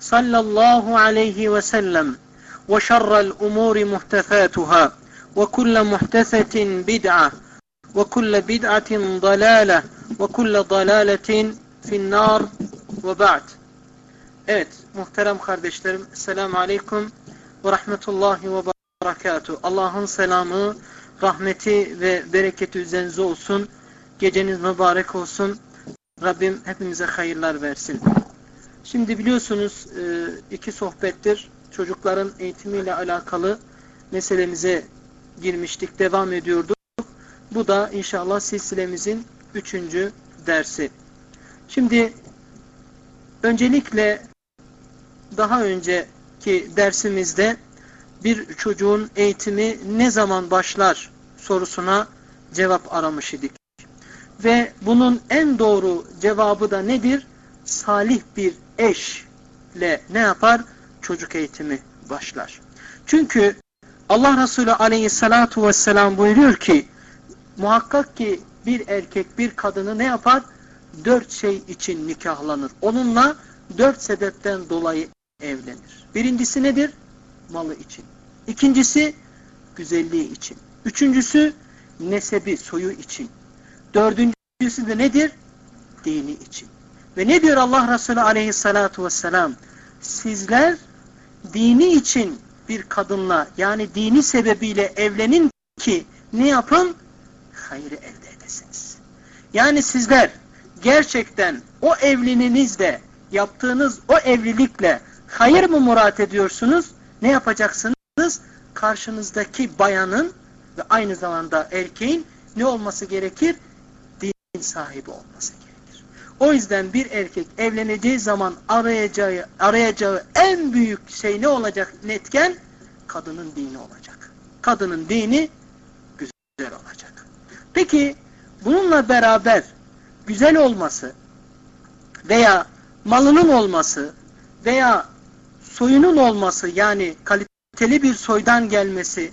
sallallahu aleyhi ve sellem ve şerrel umuri muhtefatuhâ ve kulle muhtesetin bid'a ve kulle bid'atin dalâle ve kulle dalâletin finnâr ve ba'd. Evet, muhterem kardeşlerim, selamu aleyküm ve rahmetullahi ve barakatuh. Allah'ın selamı, rahmeti ve bereketi üzerinize olsun. Geceniz mübarek olsun. Rabbim hepimize hayırlar versin. Şimdi biliyorsunuz iki sohbettir çocukların eğitimiyle alakalı meselemize girmiştik, devam ediyorduk. Bu da inşallah silsilemizin üçüncü dersi. Şimdi öncelikle daha önceki dersimizde bir çocuğun eğitimi ne zaman başlar sorusuna cevap aramış idik. Ve bunun en doğru cevabı da nedir? Salih bir eşle ne yapar? Çocuk eğitimi başlar. Çünkü Allah Resulü aleyhissalatu vesselam buyuruyor ki muhakkak ki bir erkek bir kadını ne yapar? Dört şey için nikahlanır. Onunla dört sebepten dolayı evlenir. Birincisi nedir? Malı için. İkincisi güzelliği için. Üçüncüsü nesebi, soyu için. Dördüncüsü de nedir? Dini için. Ve ne diyor Allah Resulü aleyhissalatu vesselam? Sizler dini için bir kadınla yani dini sebebiyle evlenin ki ne yapın? Hayrı elde edesiniz. Yani sizler gerçekten o evliliğinizle yaptığınız o evlilikle hayır mı murat ediyorsunuz? Ne yapacaksınız? Karşınızdaki bayanın ve aynı zamanda erkeğin ne olması gerekir? Din sahibi olması. O yüzden bir erkek evleneceği zaman arayacağı, arayacağı en büyük şey ne olacak netken? Kadının dini olacak. Kadının dini güzel olacak. Peki bununla beraber güzel olması veya malının olması veya soyunun olması yani kaliteli bir soydan gelmesi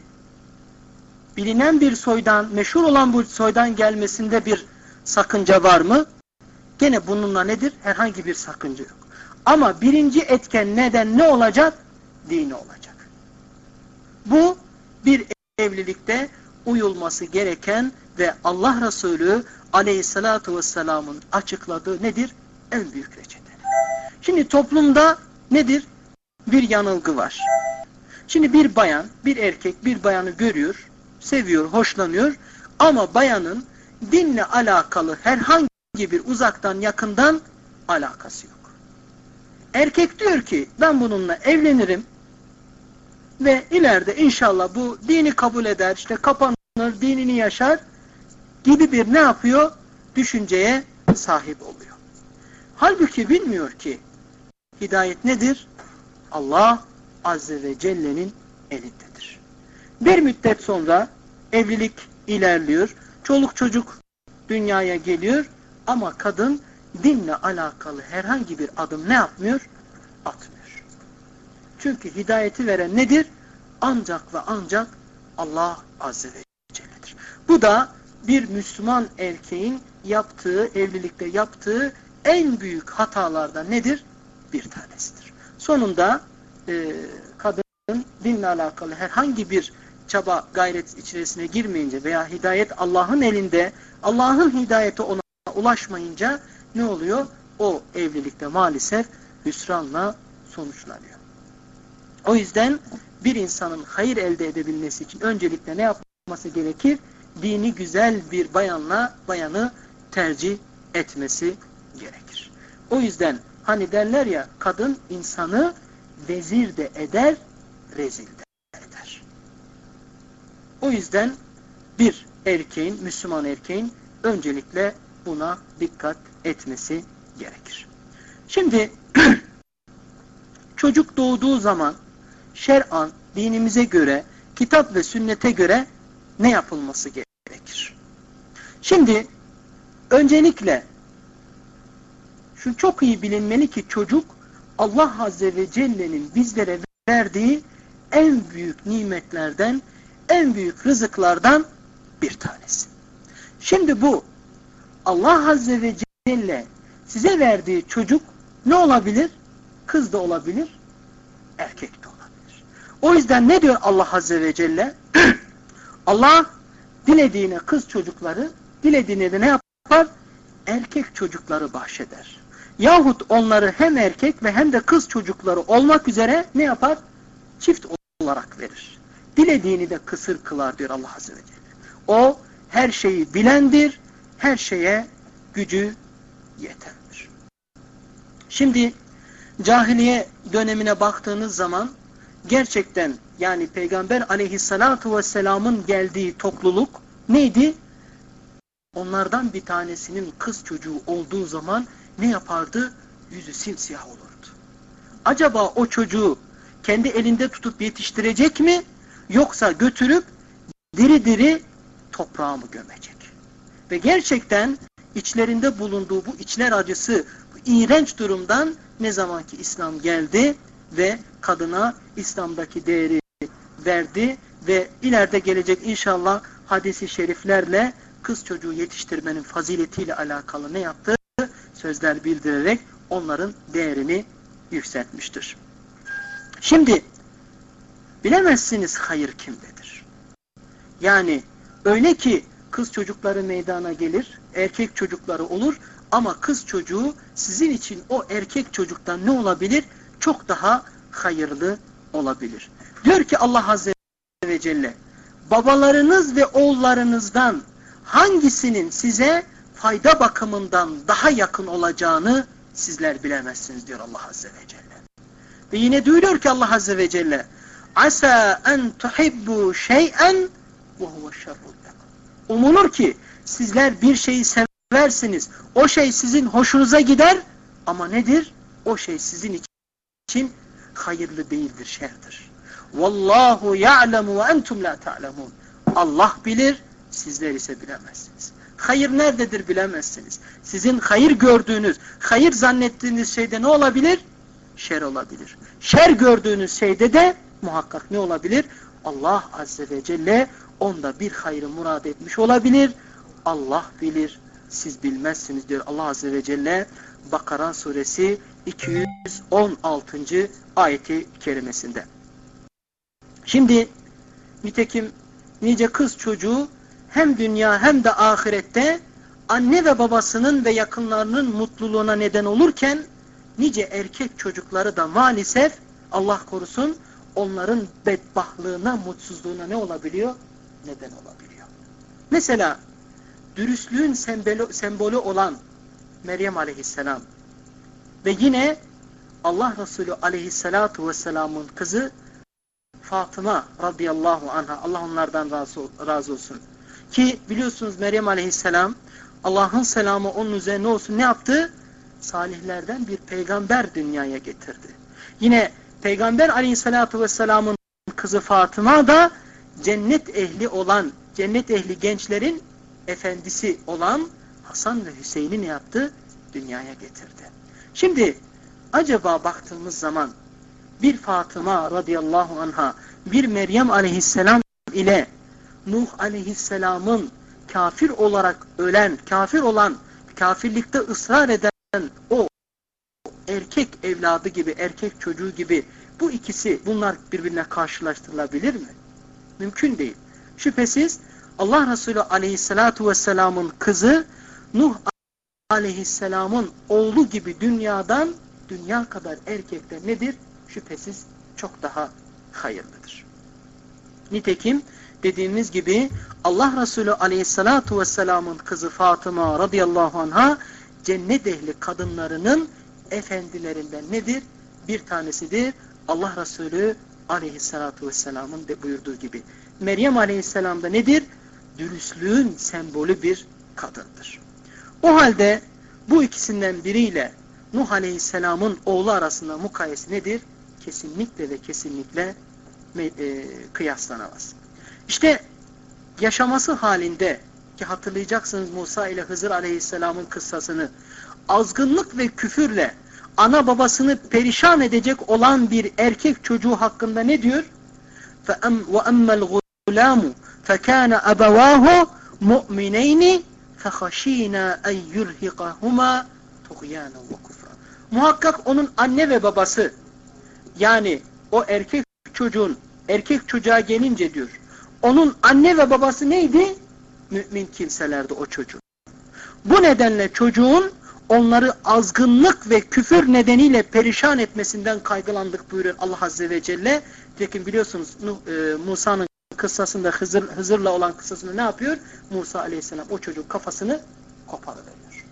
bilinen bir soydan, meşhur olan bu soydan gelmesinde bir sakınca var mı? Gene bununla nedir? Herhangi bir sakınca yok. Ama birinci etken neden ne olacak? Dini olacak. Bu bir evlilikte uyulması gereken ve Allah Resulü aleyhissalatu vesselamın açıkladığı nedir? En büyük reçete. Şimdi toplumda nedir? Bir yanılgı var. Şimdi bir bayan, bir erkek bir bayanı görüyor, seviyor, hoşlanıyor ama bayanın dinle alakalı herhangi bir uzaktan yakından alakası yok. Erkek diyor ki ben bununla evlenirim ve ileride inşallah bu dini kabul eder, işte kapanır, dinini yaşar gibi bir ne yapıyor? Düşünceye sahip oluyor. Halbuki bilmiyor ki hidayet nedir? Allah Azze ve Celle'nin elindedir. Bir müddet sonra evlilik ilerliyor, çoluk çocuk dünyaya geliyor ama kadın dinle alakalı herhangi bir adım ne yapmıyor? Atmıyor. Çünkü hidayeti veren nedir? Ancak ve ancak Allah Azze ve Celle'dir. Bu da bir Müslüman erkeğin yaptığı, evlilikte yaptığı en büyük hatalardan nedir? Bir tanesidir. Sonunda e, kadın dinle alakalı herhangi bir çaba gayret içerisine girmeyince veya hidayet Allah'ın elinde, Allah'ın hidayeti ona ulaşmayınca ne oluyor? O evlilikte maalesef hüsranla sonuçlanıyor. O yüzden bir insanın hayır elde edebilmesi için öncelikle ne yapması gerekir? Dini güzel bir bayanla bayanı tercih etmesi gerekir. O yüzden hani derler ya kadın insanı vezir de eder, rezil de eder. O yüzden bir erkeğin, Müslüman erkeğin öncelikle buna dikkat etmesi gerekir. Şimdi çocuk doğduğu zaman şer'an, dinimize göre, kitap ve sünnete göre ne yapılması gerekir? Şimdi öncelikle şu çok iyi bilinmeli ki çocuk Allah Azze ve Celle'nin bizlere verdiği en büyük nimetlerden, en büyük rızıklardan bir tanesi. Şimdi bu Allah Azze ve Celle size verdiği çocuk ne olabilir? Kız da olabilir, erkek de olabilir. O yüzden ne diyor Allah Azze ve Celle? Allah dilediğine kız çocukları, dilediğine de ne yapar? Erkek çocukları bahşeder. Yahut onları hem erkek ve hem de kız çocukları olmak üzere ne yapar? Çift olarak verir. Dilediğini de kısır kılar diyor Allah Azze ve Celle. O her şeyi bilendir, her şeye gücü yeterdir. Şimdi cahiliye dönemine baktığınız zaman gerçekten yani Peygamber aleyhissalatu vesselamın geldiği topluluk neydi? Onlardan bir tanesinin kız çocuğu olduğu zaman ne yapardı? Yüzü simsiyah olurdu. Acaba o çocuğu kendi elinde tutup yetiştirecek mi? Yoksa götürüp diri diri toprağa mı gömecek? Ve gerçekten içlerinde bulunduğu bu içler acısı, bu iğrenç durumdan ne zaman ki İslam geldi ve kadına İslam'daki değeri verdi ve ileride gelecek inşallah hadisi şeriflerle kız çocuğu yetiştirmenin faziletiyle alakalı ne yaptı? Sözler bildirerek onların değerini yükseltmiştir. Şimdi bilemezsiniz hayır kimdedir. Yani öyle ki kız çocukları meydana gelir, erkek çocukları olur ama kız çocuğu sizin için o erkek çocuktan ne olabilir? Çok daha hayırlı olabilir. Diyor ki Allah Azze ve Celle, babalarınız ve oğullarınızdan hangisinin size fayda bakımından daha yakın olacağını sizler bilemezsiniz diyor Allah Azze ve Celle. Ve yine duyuruyor ki Allah Azze ve Celle, Asa en tuhibbu şey'en ve huve şerrun Umulur ki sizler bir şeyi seversiniz. O şey sizin hoşunuza gider ama nedir? O şey sizin için hayırlı değildir, şerdir. Vallahu ya'lemu ve entum la ta'lemun. Allah bilir, sizler ise bilemezsiniz. Hayır nerededir bilemezsiniz. Sizin hayır gördüğünüz, hayır zannettiğiniz şeyde ne olabilir? Şer olabilir. Şer gördüğünüz şeyde de muhakkak ne olabilir? Allah Azze ve Celle onda bir hayrı murad etmiş olabilir. Allah bilir, siz bilmezsiniz diyor Allah Azze ve Celle Bakara suresi 216. ayeti kerimesinde. Şimdi nitekim nice kız çocuğu hem dünya hem de ahirette anne ve babasının ve yakınlarının mutluluğuna neden olurken nice erkek çocukları da maalesef Allah korusun onların bedbahlığına, mutsuzluğuna ne olabiliyor? Neden olabiliyor. Mesela dürüstlüğün sembolü, olan Meryem aleyhisselam ve yine Allah Resulü aleyhissalatu vesselamın kızı Fatıma radıyallahu anha Allah onlardan razı, razı olsun. Ki biliyorsunuz Meryem aleyhisselam Allah'ın selamı onun üzerine olsun ne yaptı? Salihlerden bir peygamber dünyaya getirdi. Yine Peygamber aleyhissalatu vesselamın kızı Fatıma da cennet ehli olan, cennet ehli gençlerin efendisi olan Hasan ve Hüseyin'i ne yaptı? Dünyaya getirdi. Şimdi acaba baktığımız zaman bir Fatıma radıyallahu anha, bir Meryem aleyhisselam ile Nuh aleyhisselamın kafir olarak ölen, kafir olan, kafirlikte ısrar eden o erkek evladı gibi, erkek çocuğu gibi bu ikisi bunlar birbirine karşılaştırılabilir mi? Mümkün değil. Şüphesiz Allah Resulü aleyhissalatu vesselamın kızı Nuh aleyhisselamın oğlu gibi dünyadan dünya kadar erkekte nedir? Şüphesiz çok daha hayırlıdır. Nitekim dediğimiz gibi Allah Resulü aleyhissalatu vesselamın kızı Fatıma radıyallahu anha cennet ehli kadınlarının efendilerinden nedir? Bir tanesidir. Allah Resulü aleyhissalatu vesselamın de buyurduğu gibi. Meryem aleyhisselam da nedir? Dürüstlüğün sembolü bir kadındır. O halde bu ikisinden biriyle Nuh Aleyhisselam'ın oğlu arasında mukayese nedir? Kesinlikle ve kesinlikle e, kıyaslanamaz. İşte yaşaması halinde ki hatırlayacaksınız Musa ile Hızır Aleyhisselam'ın kıssasını azgınlık ve küfürle ana babasını perişan edecek olan bir erkek çocuğu hakkında ne diyor? وَأَمَّا الْغُلَامُ فَكَانَ أَبَوَاهُ مُؤْمِنَيْنِ فَخَش۪ينَا اَنْ يُرْهِقَهُمَا تُغْيَانًا وَكُفْرًا Muhakkak onun anne ve babası yani o erkek çocuğun erkek çocuğa gelince diyor onun anne ve babası neydi? Mümin kimselerdi o çocuğun. Bu nedenle çocuğun onları azgınlık ve küfür nedeniyle perişan etmesinden kaygılandık buyuruyor Allah Azze ve Celle. Lakin biliyorsunuz e, Musa'nın kıssasında Hızır, Hızır'la olan kıssasında ne yapıyor? Musa aleyhisselam o çocuğun kafasını koparıveriyor.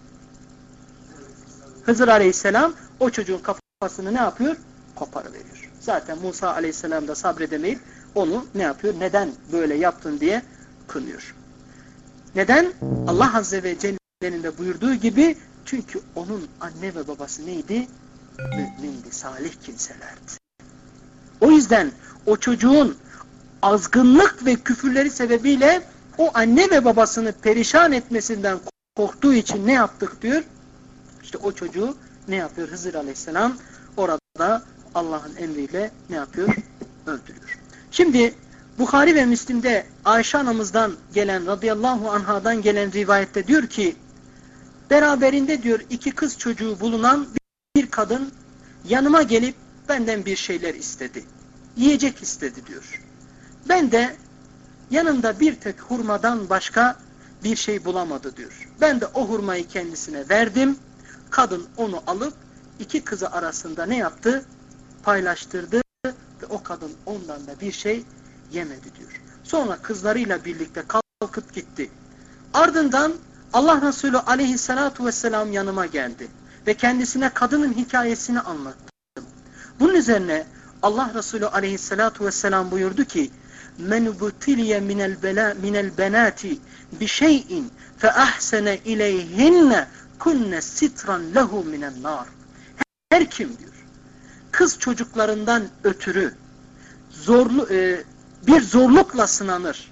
Hızır aleyhisselam o çocuğun kafasını ne yapıyor? Koparıveriyor. Zaten Musa aleyhisselam da sabredemeyip onu ne yapıyor? Neden böyle yaptın diye kınıyor. Neden? Allah Azze ve Celle'nin de buyurduğu gibi çünkü onun anne ve babası neydi? Mümindi, salih kimselerdi. O yüzden o çocuğun azgınlık ve küfürleri sebebiyle o anne ve babasını perişan etmesinden korktuğu için ne yaptık diyor? İşte o çocuğu ne yapıyor Hızır Aleyhisselam? Orada Allah'ın emriyle ne yapıyor? Öldürüyor. Şimdi Bukhari ve Müslim'de Ayşe anamızdan gelen radıyallahu anhadan gelen rivayette diyor ki beraberinde diyor iki kız çocuğu bulunan bir kadın yanıma gelip benden bir şeyler istedi. Yiyecek istedi diyor. Ben de yanında bir tek hurmadan başka bir şey bulamadı diyor. Ben de o hurmayı kendisine verdim. Kadın onu alıp iki kızı arasında ne yaptı? Paylaştırdı ve o kadın ondan da bir şey yemedi diyor. Sonra kızlarıyla birlikte kalkıp gitti. Ardından Allah Resulü aleyhissalatu vesselam yanıma geldi ve kendisine kadının hikayesini anlattım. Bunun üzerine Allah Resulü aleyhissalatu vesselam buyurdu ki men butiliye minel bela minel benati bi şey'in fe ahsene ileyhinne kunne sitran lehu minen nar. Her kim diyor kız çocuklarından ötürü zorlu e, bir zorlukla sınanır.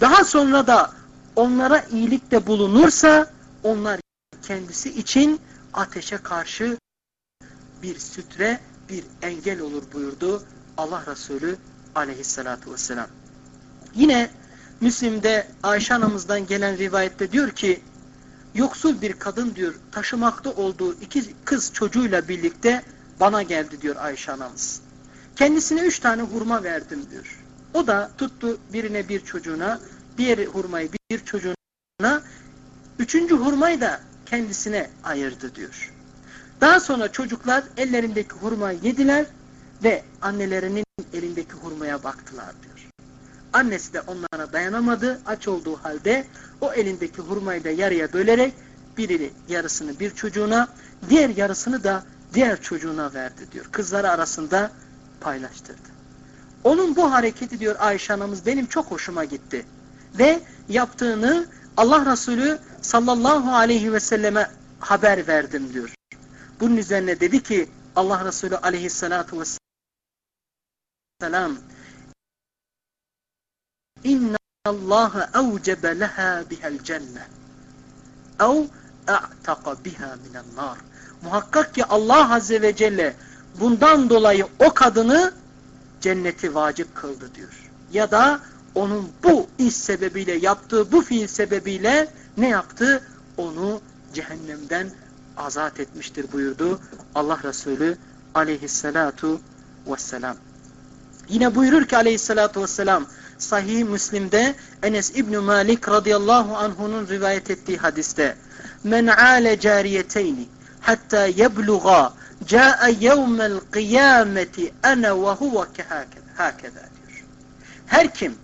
Daha sonra da onlara iyilikte bulunursa onlar kendisi için ateşe karşı bir sütre, bir engel olur buyurdu Allah Resulü aleyhissalatu vesselam. Yine Müslim'de Ayşe anamızdan gelen rivayette diyor ki yoksul bir kadın diyor taşımakta olduğu iki kız çocuğuyla birlikte bana geldi diyor Ayşe anamız. Kendisine üç tane hurma verdim diyor. O da tuttu birine bir çocuğuna, diğer hurmayı bir çocuğuna, üçüncü hurmayı da kendisine ayırdı diyor. Daha sonra çocuklar ellerindeki hurmayı yediler ve annelerinin elindeki hurmaya baktılar diyor. Annesi de onlara dayanamadı. Aç olduğu halde o elindeki hurmayı da yarıya bölerek birini yarısını bir çocuğuna, diğer yarısını da diğer çocuğuna verdi diyor. Kızları arasında paylaştırdı. Onun bu hareketi diyor Ayşe anamız benim çok hoşuma gitti. Ve yaptığını Allah Resulü sallallahu aleyhi ve selleme haber verdim diyor. Bunun üzerine dedi ki Allah Resulü aleyhissalatu vesselam İnna Allah evcebe leha bihel cennet ev a'taka biha minen nar. Muhakkak ki Allah Azze ve Celle bundan dolayı o kadını cenneti vacip kıldı diyor. ya da onun bu iş sebebiyle yaptığı bu fiil sebebiyle ne yaptı? Onu cehennemden azat etmiştir buyurdu Allah Resulü aleyhissalatu vesselam. Yine buyurur ki aleyhissalatu vesselam Sahih Müslim'de Enes İbn Malik radıyallahu anh'unun rivayet ettiği hadiste Men ale cariyeteyni hatta yebluğa ca'e yevmel kıyameti ana ve huve kehâkeda diyor. Her kim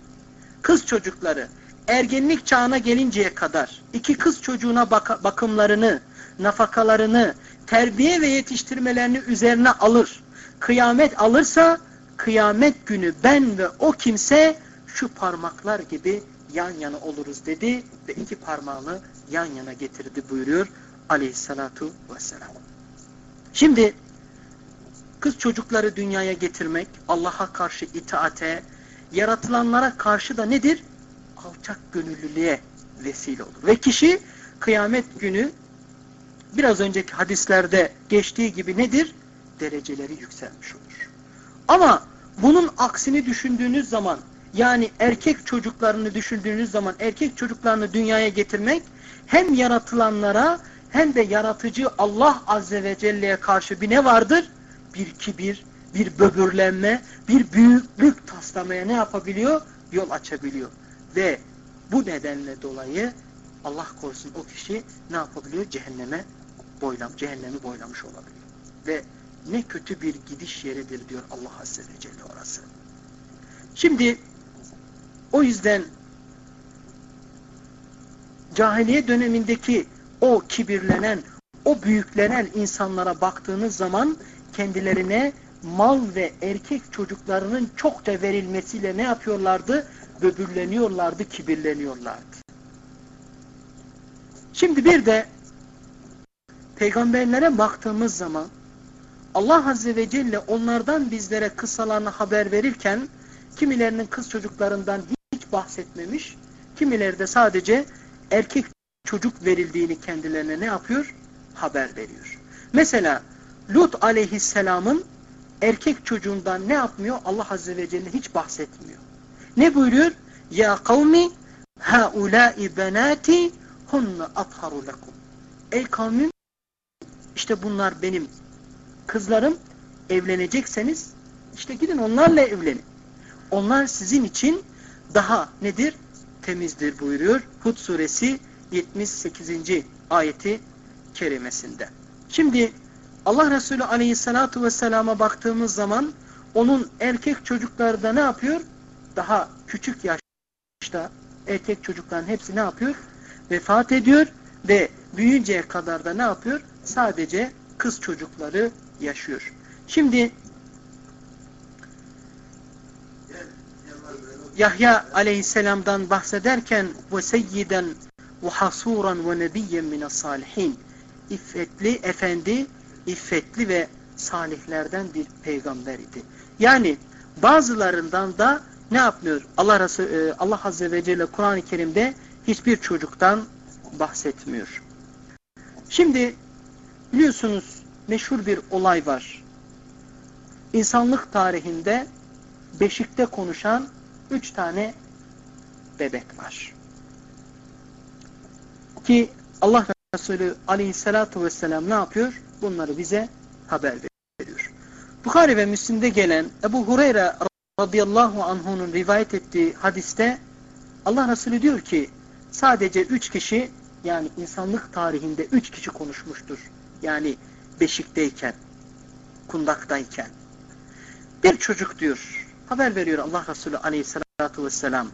kız çocukları ergenlik çağına gelinceye kadar iki kız çocuğuna bak bakımlarını, nafakalarını, terbiye ve yetiştirmelerini üzerine alır. Kıyamet alırsa kıyamet günü ben ve o kimse şu parmaklar gibi yan yana oluruz dedi ve iki parmağını yan yana getirdi buyuruyor aleyhissalatu vesselam. Şimdi kız çocukları dünyaya getirmek, Allah'a karşı itaate, yaratılanlara karşı da nedir? Alçak gönüllülüğe vesile olur. Ve kişi kıyamet günü biraz önceki hadislerde geçtiği gibi nedir? Dereceleri yükselmiş olur. Ama bunun aksini düşündüğünüz zaman yani erkek çocuklarını düşündüğünüz zaman erkek çocuklarını dünyaya getirmek hem yaratılanlara hem de yaratıcı Allah Azze ve Celle'ye karşı bir ne vardır? Bir kibir, bir böbürlenme, bir büyüklük taslamaya ne yapabiliyor? Yol açabiliyor. Ve bu nedenle dolayı Allah korusun o kişi ne yapabiliyor? Cehenneme boylam, cehennemi boylamış olabiliyor. Ve ne kötü bir gidiş yeridir diyor Allah Azze ve Celle orası. Şimdi o yüzden cahiliye dönemindeki o kibirlenen, o büyüklenen insanlara baktığınız zaman kendilerine mal ve erkek çocuklarının çokça verilmesiyle ne yapıyorlardı? Böbürleniyorlardı, kibirleniyorlardı. Şimdi bir de peygamberlere baktığımız zaman Allah Azze ve Celle onlardan bizlere kıssalarını haber verirken kimilerinin kız çocuklarından hiç bahsetmemiş, kimileri de sadece erkek çocuk verildiğini kendilerine ne yapıyor? Haber veriyor. Mesela Lut aleyhisselamın erkek çocuğundan ne yapmıyor? Allah Azze ve Celle hiç bahsetmiyor. Ne buyuruyor? Ya kavmi haulâi benâti hunne atharu lekum. Ey kavmim işte bunlar benim kızlarım evlenecekseniz işte gidin onlarla evlenin. Onlar sizin için daha nedir? Temizdir buyuruyor. Hud suresi 78. ayeti kerimesinde. Şimdi Allah Resulü aleyhissalatu vesselama baktığımız zaman onun erkek çocukları da ne yapıyor? Daha küçük yaşta erkek çocukların hepsi ne yapıyor? Vefat ediyor ve büyüyünceye kadar da ne yapıyor? Sadece kız çocukları yaşıyor. Şimdi Yahya aleyhisselamdan bahsederken ve seyyiden ve hasuran ve nebiyyen mine salihin iffetli efendi, iffetli ve salihlerden bir peygamber idi. Yani bazılarından da ne yapmıyor? Allah Resulü, Allah Azze ve Celle Kur'an-ı Kerim'de hiçbir çocuktan bahsetmiyor. Şimdi biliyorsunuz meşhur bir olay var. İnsanlık tarihinde beşikte konuşan üç tane bebek var. Ki Allah Resulü aleyhissalatu vesselam ne yapıyor? Bunları bize haber veriyor. Bukhari ve Müslim'de gelen Ebu Hureyre radıyallahu anh'unun rivayet ettiği hadiste Allah Resulü diyor ki sadece üç kişi yani insanlık tarihinde üç kişi konuşmuştur. Yani beşikteyken, kundaktayken. Bir çocuk diyor, haber veriyor Allah Resulü aleyhissalatu vesselam.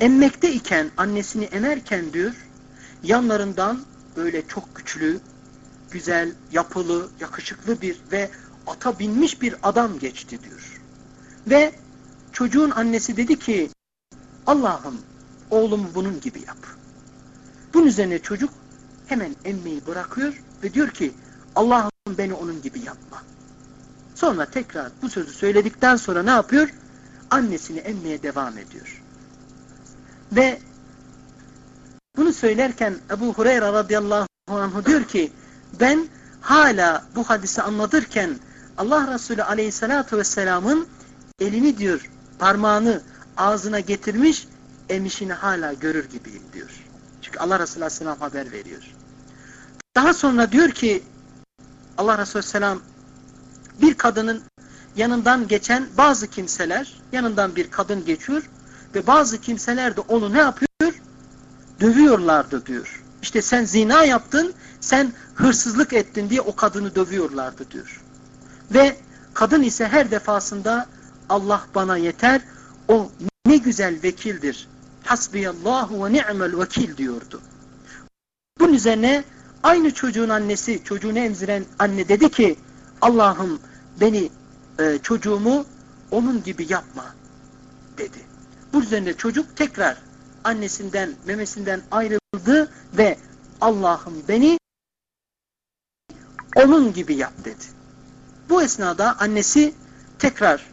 Emmekte iken, annesini emerken diyor, yanlarından böyle çok güçlü, güzel, yapılı, yakışıklı bir ve ata binmiş bir adam geçti diyor. Ve çocuğun annesi dedi ki, Allah'ım oğlumu bunun gibi yap. Bunun üzerine çocuk hemen emmeyi bırakıyor ve diyor ki, Allah'ım beni onun gibi yapma. Sonra tekrar bu sözü söyledikten sonra ne yapıyor? Annesini emmeye devam ediyor. Ve bunu söylerken Ebu Hureyre radıyallahu anh diyor ki ben hala bu hadisi anlatırken Allah Resulü aleyhissalatu vesselamın elini diyor parmağını ağzına getirmiş, emişini hala görür gibiyim diyor. Çünkü Allah Resulü Aleyhisselam haber veriyor. Daha sonra diyor ki Allah Resulü Aleyhisselam bir kadının yanından geçen bazı kimseler, yanından bir kadın geçiyor ve bazı kimseler de onu ne yapıyor? Dövüyorlardı diyor. İşte sen zina yaptın, sen hırsızlık ettin diye o kadını dövüyorlardı diyor. Ve kadın ise her defasında Allah bana yeter, o ne güzel vekildir. Hasbiyallahu ve ni'mel vekil diyordu. Bunun üzerine aynı çocuğun annesi, çocuğunu emziren anne dedi ki Allah'ım beni, e, çocuğumu onun gibi yapma dedi. Bu üzerine çocuk tekrar annesinden, memesinden ayrıldı ve Allah'ım beni onun gibi yap dedi. Bu esnada annesi tekrar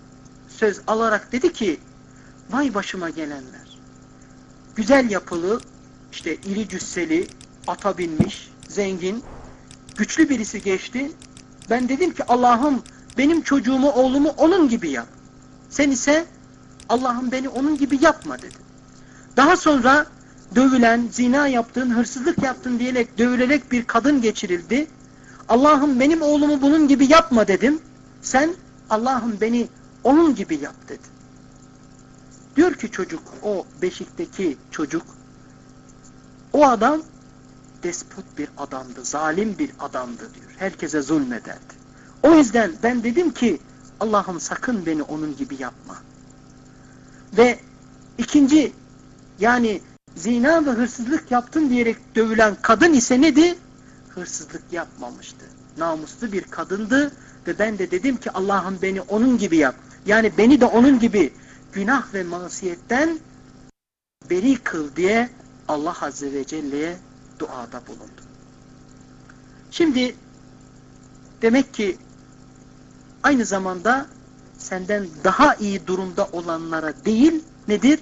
söz alarak dedi ki vay başıma gelenler. Güzel yapılı, işte iri cüsseli, ata binmiş, zengin, güçlü birisi geçti. Ben dedim ki Allah'ım benim çocuğumu, oğlumu onun gibi yap. Sen ise Allah'ım beni onun gibi yapma dedi. Daha sonra dövülen, zina yaptın, hırsızlık yaptın diyerek dövülerek bir kadın geçirildi. Allah'ım benim oğlumu bunun gibi yapma dedim. Sen Allah'ım beni onun gibi yap dedi. Diyor ki çocuk, o beşikteki çocuk, o adam despot bir adamdı, zalim bir adamdı diyor. Herkese zulmederdi. O yüzden ben dedim ki Allah'ım sakın beni onun gibi yapma. Ve ikinci yani zina ve hırsızlık yaptın diyerek dövülen kadın ise neydi? Hırsızlık yapmamıştı. Namuslu bir kadındı ve ben de dedim ki Allah'ım beni onun gibi yap. Yani beni de onun gibi günah ve masiyetten beri kıl diye Allah Azze ve Celle'ye duada bulundu. Şimdi demek ki aynı zamanda senden daha iyi durumda olanlara değil nedir?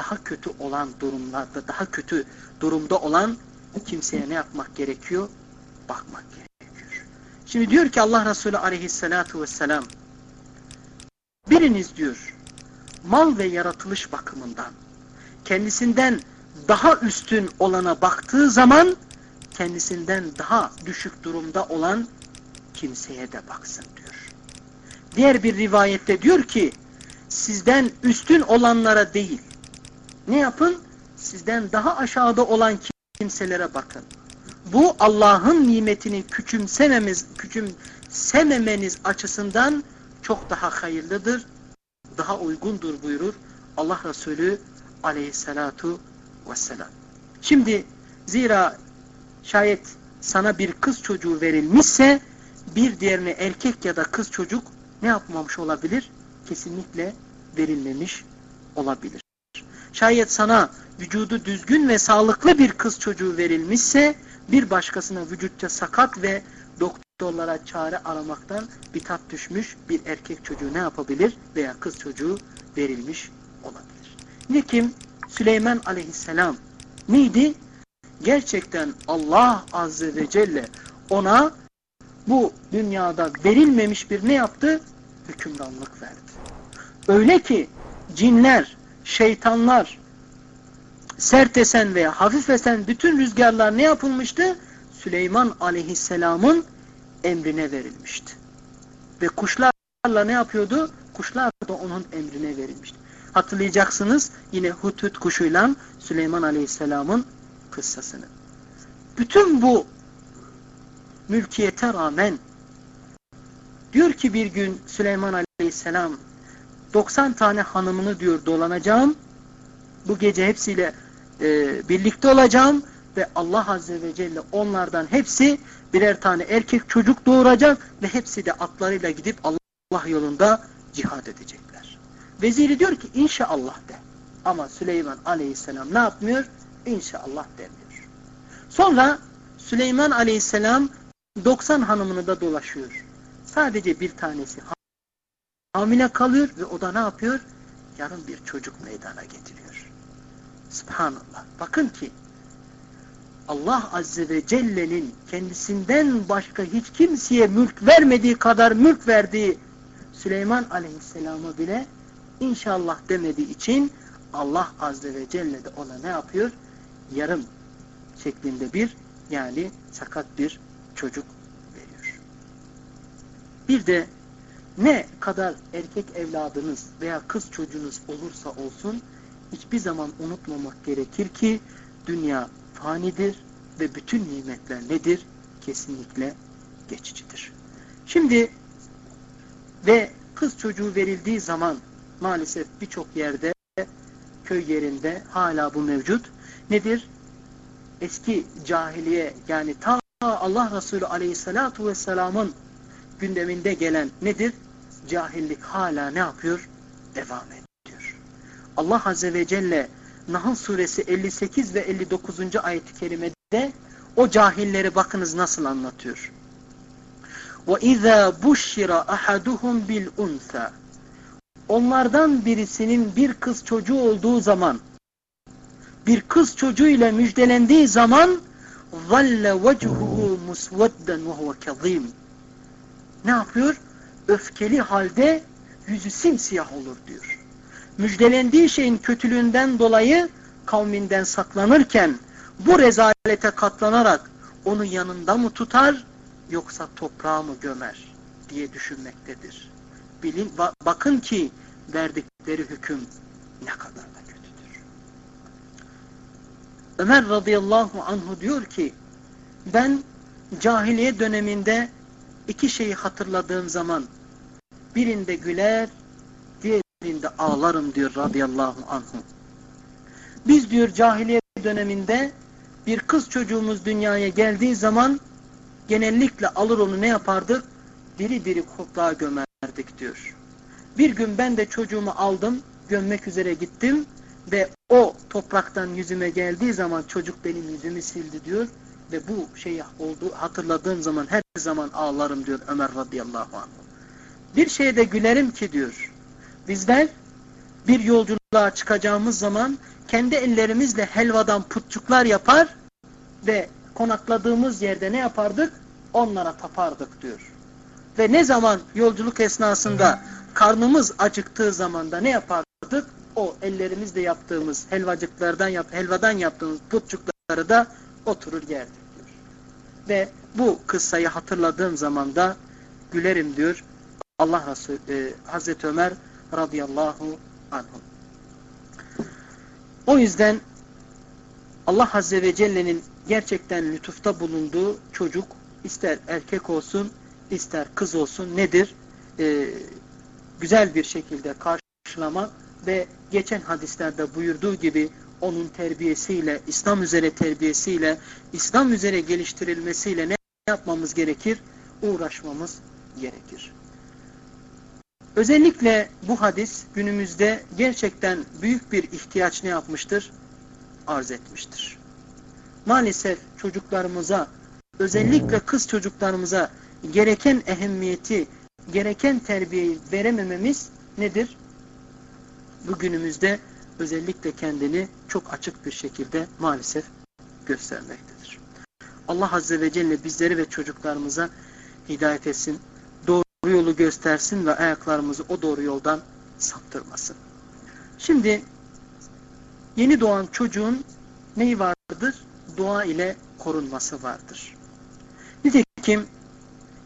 Daha kötü olan durumlarda, daha kötü durumda olan kimseye ne yapmak gerekiyor? Bakmak gerekiyor. Şimdi diyor ki Allah Resulü aleyhissalatu vesselam biriniz diyor mal ve yaratılış bakımından kendisinden daha üstün olana baktığı zaman kendisinden daha düşük durumda olan kimseye de baksın diyor. Diğer bir rivayette diyor ki sizden üstün olanlara değil ne yapın? Sizden daha aşağıda olan kimselere bakın. Bu Allah'ın nimetini küçümsememiz, küçümsememeniz açısından çok daha hayırlıdır, daha uygundur buyurur Allah Resulü aleyhissalatu vesselam. Şimdi zira şayet sana bir kız çocuğu verilmişse bir diğerine erkek ya da kız çocuk ne yapmamış olabilir? Kesinlikle verilmemiş olabilir. Şayet sana vücudu düzgün ve sağlıklı bir kız çocuğu verilmişse bir başkasına vücutta sakat ve doktorlara çare aramaktan bitat düşmüş bir erkek çocuğu ne yapabilir veya kız çocuğu verilmiş olabilir. Nikim Süleyman aleyhisselam neydi? Gerçekten Allah azze ve celle ona bu dünyada verilmemiş bir ne yaptı? Hükümranlık verdi. Öyle ki cinler, şeytanlar, sert esen veya hafif esen bütün rüzgarlar ne yapılmıştı? Süleyman aleyhisselamın emrine verilmişti. Ve kuşlarla ne yapıyordu? Kuşlar da onun emrine verilmişti. Hatırlayacaksınız yine Hutut kuşuyla Süleyman aleyhisselamın kıssasını. Bütün bu mülkiyete rağmen diyor ki bir gün Süleyman aleyhisselam 90 tane hanımını diyor dolanacağım. Bu gece hepsiyle e, birlikte olacağım ve Allah Azze ve Celle onlardan hepsi birer tane erkek çocuk doğuracak ve hepsi de atlarıyla gidip Allah yolunda cihad edecekler. Veziri diyor ki inşallah de. Ama Süleyman aleyhisselam ne yapmıyor? İnşallah demiyor. Sonra Süleyman aleyhisselam 90 hanımını da dolaşıyor. Sadece bir tanesi hamile kalıyor ve o da ne yapıyor? Yarın bir çocuk meydana getiriyor. Subhanallah. Bakın ki Allah Azze ve Celle'nin kendisinden başka hiç kimseye mülk vermediği kadar mülk verdiği Süleyman Aleyhisselam'a bile inşallah demediği için Allah Azze ve Celle de ona ne yapıyor? Yarım şeklinde bir yani sakat bir çocuk veriyor. Bir de ne kadar erkek evladınız veya kız çocuğunuz olursa olsun hiçbir zaman unutmamak gerekir ki dünya fanidir ve bütün nimetler nedir? Kesinlikle geçicidir. Şimdi ve kız çocuğu verildiği zaman maalesef birçok yerde köy yerinde hala bu mevcut. Nedir? Eski cahiliye yani ta Allah Resulü aleyhissalatu vesselamın gündeminde gelen nedir? Cahillik hala ne yapıyor? Devam ediyor. Allah Azze ve Celle Nahl suresi 58 ve 59. ayet-i kerimede o cahilleri bakınız nasıl anlatıyor. وَاِذَا بُشِّرَ أَحَدُهُمْ بِالْاُنْثَى Onlardan birisinin bir kız çocuğu olduğu zaman, bir kız çocuğu ile müjdelendiği zaman ظَلَّ وَجْهُهُ مُسْوَدًّا وَهُوَ كَظِيمٌ ne yapıyor? Öfkeli halde yüzü simsiyah olur diyor. Müjdelendiği şeyin kötülüğünden dolayı kavminden saklanırken bu rezalete katlanarak onu yanında mı tutar yoksa toprağa mı gömer diye düşünmektedir. Bilin, bakın ki verdikleri hüküm ne kadar da kötüdür. Ömer radıyallahu anhu diyor ki ben cahiliye döneminde iki şeyi hatırladığım zaman birinde güler diğerinde ağlarım diyor radıyallahu anhu. Biz diyor cahiliye döneminde bir kız çocuğumuz dünyaya geldiği zaman genellikle alır onu ne yapardık? Diri diri toprağa gömerdik diyor. Bir gün ben de çocuğumu aldım, gömmek üzere gittim ve o topraktan yüzüme geldiği zaman çocuk benim yüzümü sildi diyor ve bu şeyi oldu hatırladığım zaman her zaman ağlarım diyor Ömer radıyallahu anh. Bir şeye de gülerim ki diyor. Bizler bir yolculuğa çıkacağımız zaman kendi ellerimizle helvadan putçuklar yapar ve konakladığımız yerde ne yapardık? Onlara tapardık diyor. Ve ne zaman yolculuk esnasında karnımız acıktığı zaman da ne yapardık? O ellerimizle yaptığımız helvacıklardan yap, helvadan yaptığımız putçukları da oturur yerdik. Ve bu kıssayı hatırladığım zaman da gülerim diyor Allah Resulü e, Hazreti Ömer radıyallahu anhu. O yüzden Allah Azze ve Celle'nin gerçekten lütufta bulunduğu çocuk ister erkek olsun ister kız olsun nedir? Ee, güzel bir şekilde karşılama ve geçen hadislerde buyurduğu gibi onun terbiyesiyle, İslam üzere terbiyesiyle, İslam üzere geliştirilmesiyle ne yapmamız gerekir? Uğraşmamız gerekir. Özellikle bu hadis günümüzde gerçekten büyük bir ihtiyaç ne yapmıştır? Arz etmiştir. Maalesef çocuklarımıza, özellikle kız çocuklarımıza gereken ehemmiyeti, gereken terbiyeyi veremememiz nedir? Bugünümüzde özellikle kendini çok açık bir şekilde maalesef göstermektedir. Allah Azze ve Celle bizleri ve çocuklarımıza hidayet etsin, doğru yolu göstersin ve ayaklarımızı o doğru yoldan saptırmasın. Şimdi yeni doğan çocuğun neyi vardır? Dua ile korunması vardır. Nitekim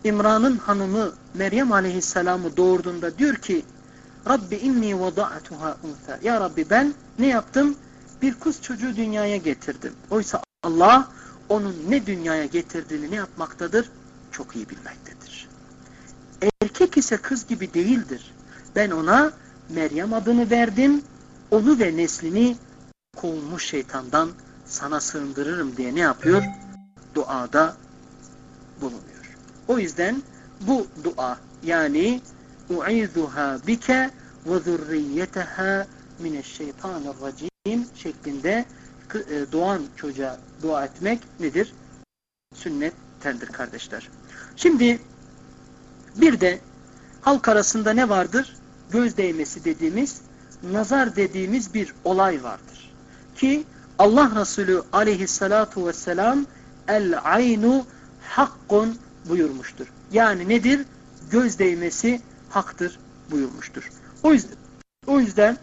İmran'ın hanımı Meryem Aleyhisselam'ı doğurduğunda diyor ki Rabbi inni vada'tuha unsa. Ya Rabbi ben ne yaptım? Bir kız çocuğu dünyaya getirdim. Oysa Allah onun ne dünyaya getirdiğini ne yapmaktadır? Çok iyi bilmektedir. Erkek ise kız gibi değildir. Ben ona Meryem adını verdim. Onu ve neslini kovulmuş şeytandan sana sığındırırım diye ne yapıyor? Duada bulunuyor. O yüzden bu dua yani u'izuha bike ve zurriyeteha mineşşeytanirracim şeklinde e, doğan çocuğa dua etmek nedir? Sünnettendir kardeşler. Şimdi bir de halk arasında ne vardır? Göz değmesi dediğimiz, nazar dediğimiz bir olay vardır. Ki Allah Resulü aleyhissalatu vesselam el aynu hakkun buyurmuştur. Yani nedir? Göz değmesi haktır buyurmuştur. O yüzden O yüzden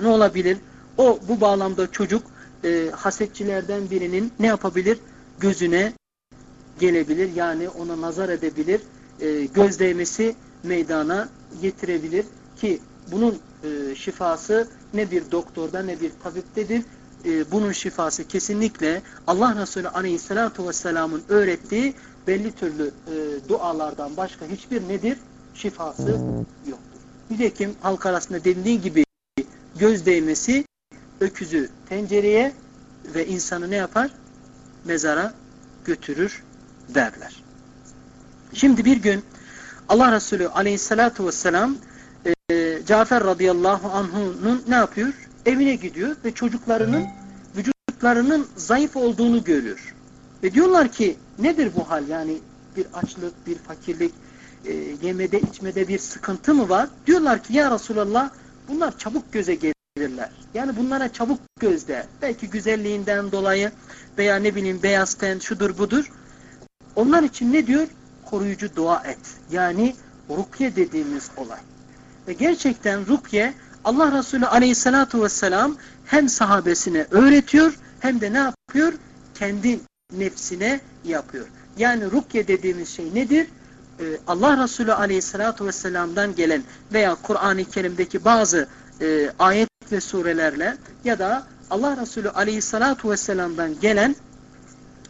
ne olabilir? O bu bağlamda çocuk e, hasetçilerden birinin ne yapabilir? Gözüne gelebilir. Yani ona nazar edebilir. E, göz değmesi meydana getirebilir. Ki bunun e, şifası ne bir doktorda ne bir tabiptedir. E, bunun şifası kesinlikle Allah Resulü Aleyhisselatü Vesselam'ın öğrettiği belli türlü e, dualardan başka hiçbir nedir? Şifası yoktur. Nitekim halk arasında dendiği gibi göz değmesi öküzü tencereye ve insanı ne yapar? Mezara götürür derler. Şimdi bir gün Allah Resulü aleyhissalatu vesselam e, Cafer radıyallahu anh'unun ne yapıyor? Evine gidiyor ve çocuklarının vücutlarının zayıf olduğunu görüyor. Ve diyorlar ki nedir bu hal? Yani bir açlık, bir fakirlik, e, yemede içmede bir sıkıntı mı var? Diyorlar ki ya Resulallah bunlar çabuk göze gelirler. Yani bunlara çabuk gözde. Belki güzelliğinden dolayı veya ne bileyim beyaz ten şudur budur. Onlar için ne diyor? Koruyucu dua et. Yani rukye dediğimiz olay. Ve gerçekten rukye Allah Resulü aleyhissalatu vesselam hem sahabesine öğretiyor hem de ne yapıyor? Kendi nefsine yapıyor. Yani rukye dediğimiz şey nedir? Ee, Allah Resulü aleyhissalatu vesselam'dan gelen veya Kur'an-ı Kerim'deki bazı e, ayet ve surelerle ya da Allah Resulü aleyhissalatu vesselam'dan gelen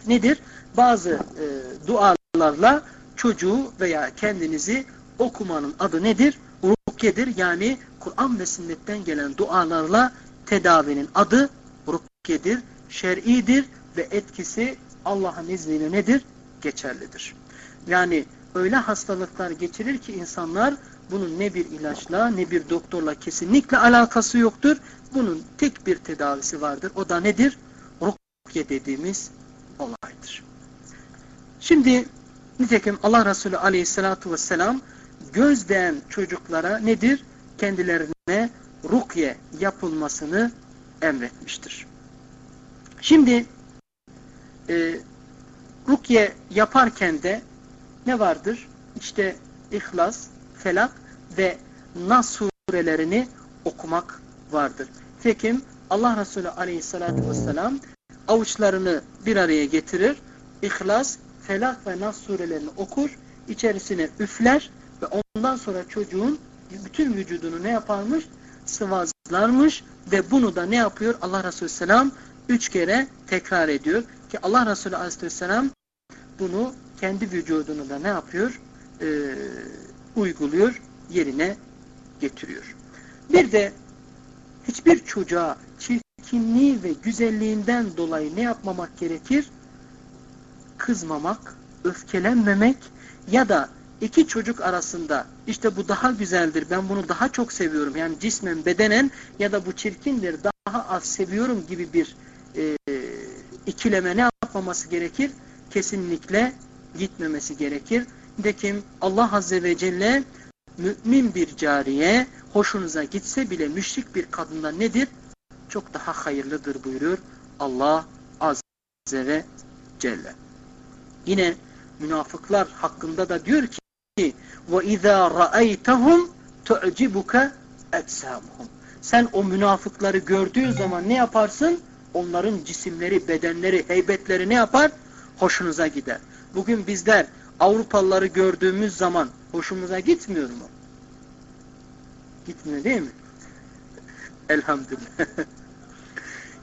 nedir? Bazı e, dualarla çocuğu veya kendinizi okumanın adı nedir? Rukyedir. Yani Kur'an ve sünnetten gelen dualarla tedavinin adı rukyedir. Şer'idir ve etkisi Allah'ın izniyle nedir? Geçerlidir. Yani öyle hastalıklar geçirir ki insanlar bunun ne bir ilaçla ne bir doktorla kesinlikle alakası yoktur. Bunun tek bir tedavisi vardır. O da nedir? Rukye dediğimiz olaydır. Şimdi nitekim Allah Resulü aleyhissalatu vesselam gözden çocuklara nedir? Kendilerine rukye yapılmasını emretmiştir. Şimdi e, rukye yaparken de ne vardır? İşte İhlas, Felak ve Nas surelerini okumak vardır. Tekim Allah Resulü aleyhissalatü vesselam avuçlarını bir araya getirir. İhlas, Felak ve Nas surelerini okur. içerisine üfler ve ondan sonra çocuğun bütün vücudunu ne yaparmış? Sıvazlarmış ve bunu da ne yapıyor? Allah Resulü selam üç kere tekrar ediyor. Ki Allah Resulü aleyhisselam bunu kendi vücudunu da ne yapıyor? Ee, uyguluyor, yerine getiriyor. Bir de hiçbir çocuğa çirkinliği ve güzelliğinden dolayı ne yapmamak gerekir? Kızmamak, öfkelenmemek ya da iki çocuk arasında işte bu daha güzeldir, ben bunu daha çok seviyorum. Yani cismen, bedenen ya da bu çirkindir, daha az seviyorum gibi bir e, ikileme ne yapmaması gerekir? Kesinlikle gitmemesi gerekir. De kim Allah Azze ve Celle mümin bir cariye hoşunuza gitse bile müşrik bir kadından nedir? Çok daha hayırlıdır buyuruyor Allah Azze ve Celle. Yine münafıklar hakkında da diyor ki وَاِذَا رَأَيْتَهُمْ تُعْجِبُكَ اَجْسَامُهُمْ Sen o münafıkları gördüğün zaman ne yaparsın? Onların cisimleri, bedenleri, heybetleri ne yapar? Hoşunuza gider. Bugün bizler Avrupalıları gördüğümüz zaman hoşumuza gitmiyor mu? Gitmiyor değil mi? Elhamdülillah.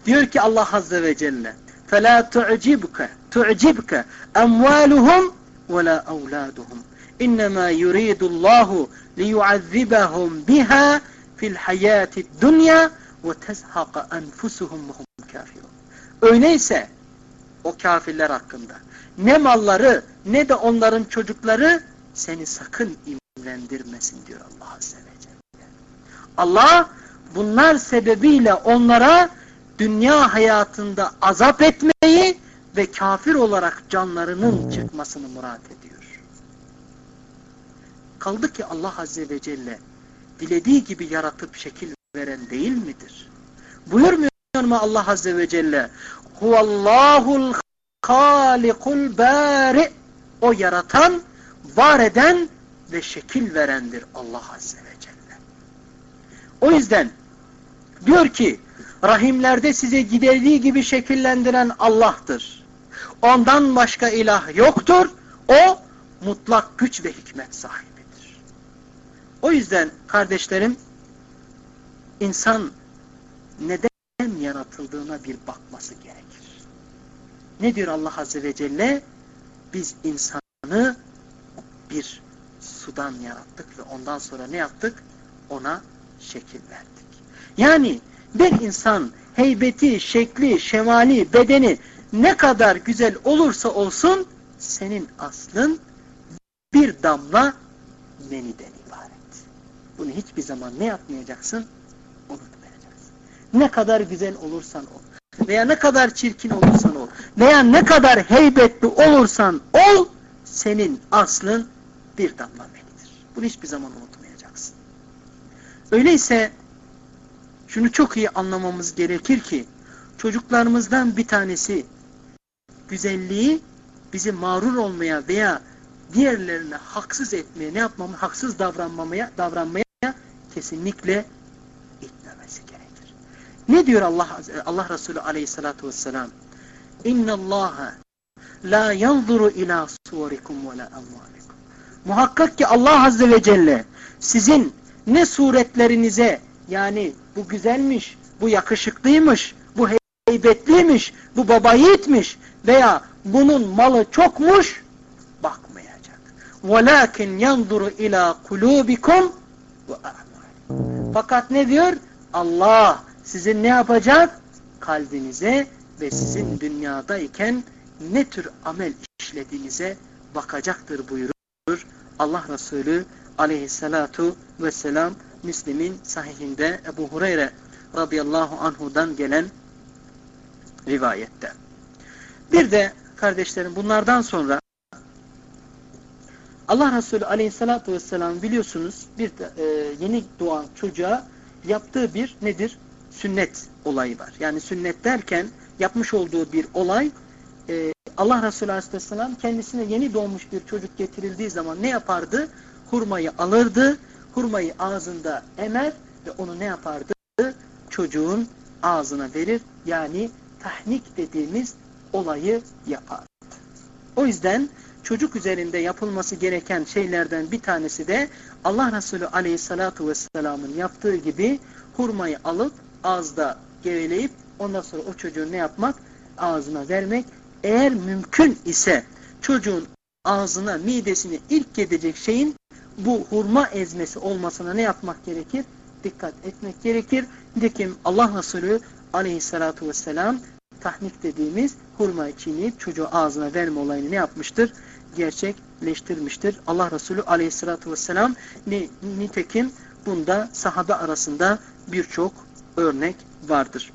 Diyor ki Allah Azze ve Celle فَلَا تُعْجِبْكَ تُعْجِبْكَ اَمْوَالُهُمْ وَلَا اَوْلَادُهُمْ اِنَّمَا يُرِيدُ اللّٰهُ لِيُعَذِّبَهُمْ بِهَا فِي الْحَيَاةِ الدُّنْيَا وَتَزْهَقَ أَنْفُسُهُمْ وَهُمْ كَافِرُونَ Öyleyse o kafirler hakkında ne malları ne de onların çocukları seni sakın imrendirmesin diyor Allah Azze ve Celle. Allah bunlar sebebiyle onlara dünya hayatında azap etmeyi ve kafir olarak canlarının çıkmasını murat ediyor. Kaldı ki Allah Azze ve Celle dilediği gibi yaratıp şekil veren değil midir? Buyurmuyor mu Allah Azze ve Celle? Huvallahul halikul bari o yaratan, var eden ve şekil verendir Allah Azze ve Celle. O yüzden diyor ki rahimlerde size giderdiği gibi şekillendiren Allah'tır. Ondan başka ilah yoktur. O mutlak güç ve hikmet sahibidir. O yüzden kardeşlerim insan neden yaratıldığına bir bakması gerekir. Ne diyor Allah Azze ve Celle? Biz insanı bir sudan yarattık ve ondan sonra ne yaptık? Ona şekil verdik. Yani bir insan heybeti, şekli, şemali, bedeni ne kadar güzel olursa olsun senin aslın bir damla meniden ibaret. Bunu hiçbir zaman ne yapmayacaksın? Unutmayacaksın. Ne kadar güzel olursan ol veya ne kadar çirkin olursan ol veya ne kadar heybetli olursan ol senin aslın bir damla menidir. Bunu hiçbir zaman unutmayacaksın. Öyleyse şunu çok iyi anlamamız gerekir ki çocuklarımızdan bir tanesi güzelliği bizi mağrur olmaya veya diğerlerine haksız etmeye, ne yapmamaya, haksız davranmamaya, davranmaya kesinlikle. Ne diyor Allah Allah Resulü Aleyhissalatu vesselam? İnna Allaha la yanzuru ila suvarikum ve la amwalikum. Muhakkak ki Allah Azze ve Celle sizin ne suretlerinize yani bu güzelmiş, bu yakışıklıymış, bu heybetliymiş, bu baba yiğitmiş veya bunun malı çokmuş bakmayacak. وَلَاكِنْ يَنْظُرُ ila قُلُوبِكُمْ Fakat ne diyor? Allah sizin ne yapacak? Kalbinize ve sizin dünyadayken ne tür amel işlediğinize bakacaktır buyurur Allah Resulü aleyhissalatu vesselam Müslim'in sahihinde Ebu Hureyre radıyallahu anhudan gelen rivayette. Bir de kardeşlerim bunlardan sonra Allah Resulü aleyhissalatu vesselam biliyorsunuz bir de, e, yeni doğan çocuğa yaptığı bir nedir? Sünnet olayı var. Yani sünnet derken yapmış olduğu bir olay e, Allah Resulü aleyhisselam kendisine yeni doğmuş bir çocuk getirildiği zaman ne yapardı? Hurmayı alırdı, hurmayı ağzında emer ve onu ne yapardı? Çocuğun ağzına verir. Yani tahnik dediğimiz olayı yapardı. O yüzden çocuk üzerinde yapılması gereken şeylerden bir tanesi de Allah Resulü aleyhissalatu vesselamın yaptığı gibi hurmayı alıp ağızda geveleyip ondan sonra o çocuğun ne yapmak? Ağzına vermek. Eğer mümkün ise çocuğun ağzına, midesine ilk gidecek şeyin bu hurma ezmesi olmasına ne yapmak gerekir? Dikkat etmek gerekir. Nitekim Allah Resulü aleyhissalatu vesselam tahnik dediğimiz hurmayı çiğneyip çocuğu ağzına verme olayını ne yapmıştır? Gerçekleştirmiştir. Allah Resulü aleyhissalatu vesselam nitekim bunda sahabe arasında birçok örnek vardır.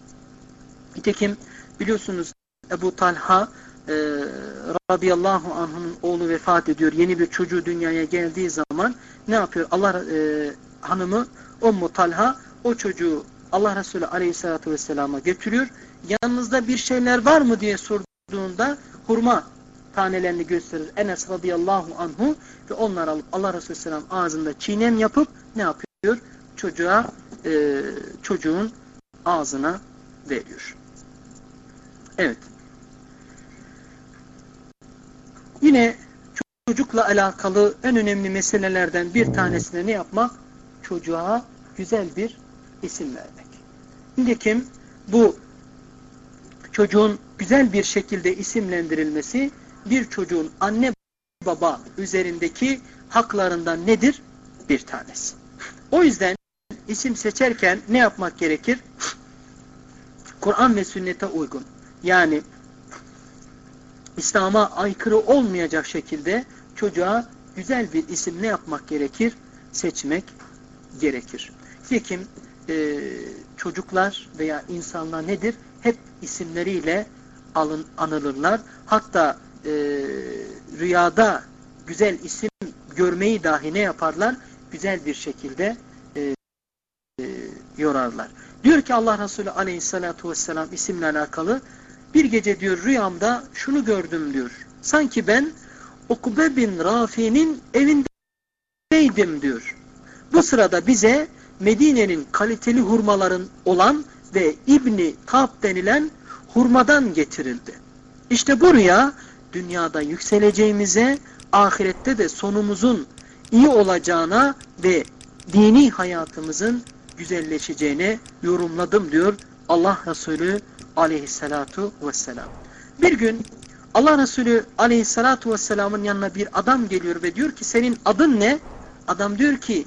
Nitekim biliyorsunuz Ebu Talha e, radıyallahu anh'ın oğlu vefat ediyor. Yeni bir çocuğu dünyaya geldiği zaman ne yapıyor? Allah e, hanımı Ummu Talha o çocuğu Allah Resulü aleyhissalatü vesselama götürüyor. Yanınızda bir şeyler var mı diye sorduğunda hurma tanelerini gösterir. Enes radıyallahu anhu ve onlar alıp Allah Resulü selam ağzında çiğnem yapıp ne yapıyor? Çocuğa e, çocuğun ağzına veriyor. Evet. Yine çocukla alakalı en önemli meselelerden bir tanesine ne yapmak? Çocuğa güzel bir isim vermek. Nitekim bu çocuğun güzel bir şekilde isimlendirilmesi bir çocuğun anne baba üzerindeki haklarından nedir? Bir tanesi. O yüzden isim seçerken ne yapmak gerekir? Kur'an ve sünnete uygun. Yani İslam'a aykırı olmayacak şekilde çocuğa güzel bir isim ne yapmak gerekir? Seçmek gerekir. Nitekim e, çocuklar veya insanlar nedir? Hep isimleriyle alın, anılırlar. Hatta e, rüyada güzel isim görmeyi dahi ne yaparlar? Güzel bir şekilde yorarlar. Diyor ki Allah Resulü aleyhissalatu vesselam isimle alakalı bir gece diyor rüyamda şunu gördüm diyor. Sanki ben Ukbe bin Rafi'nin evindeydim diyor. Bu sırada bize Medine'nin kaliteli hurmaların olan ve İbni Kab denilen hurmadan getirildi. İşte bu rüya dünyada yükseleceğimize, ahirette de sonumuzun iyi olacağına ve dini hayatımızın güzelleşeceğine yorumladım diyor Allah Resulü aleyhissalatu vesselam. Bir gün Allah Resulü aleyhissalatu vesselamın yanına bir adam geliyor ve diyor ki senin adın ne? Adam diyor ki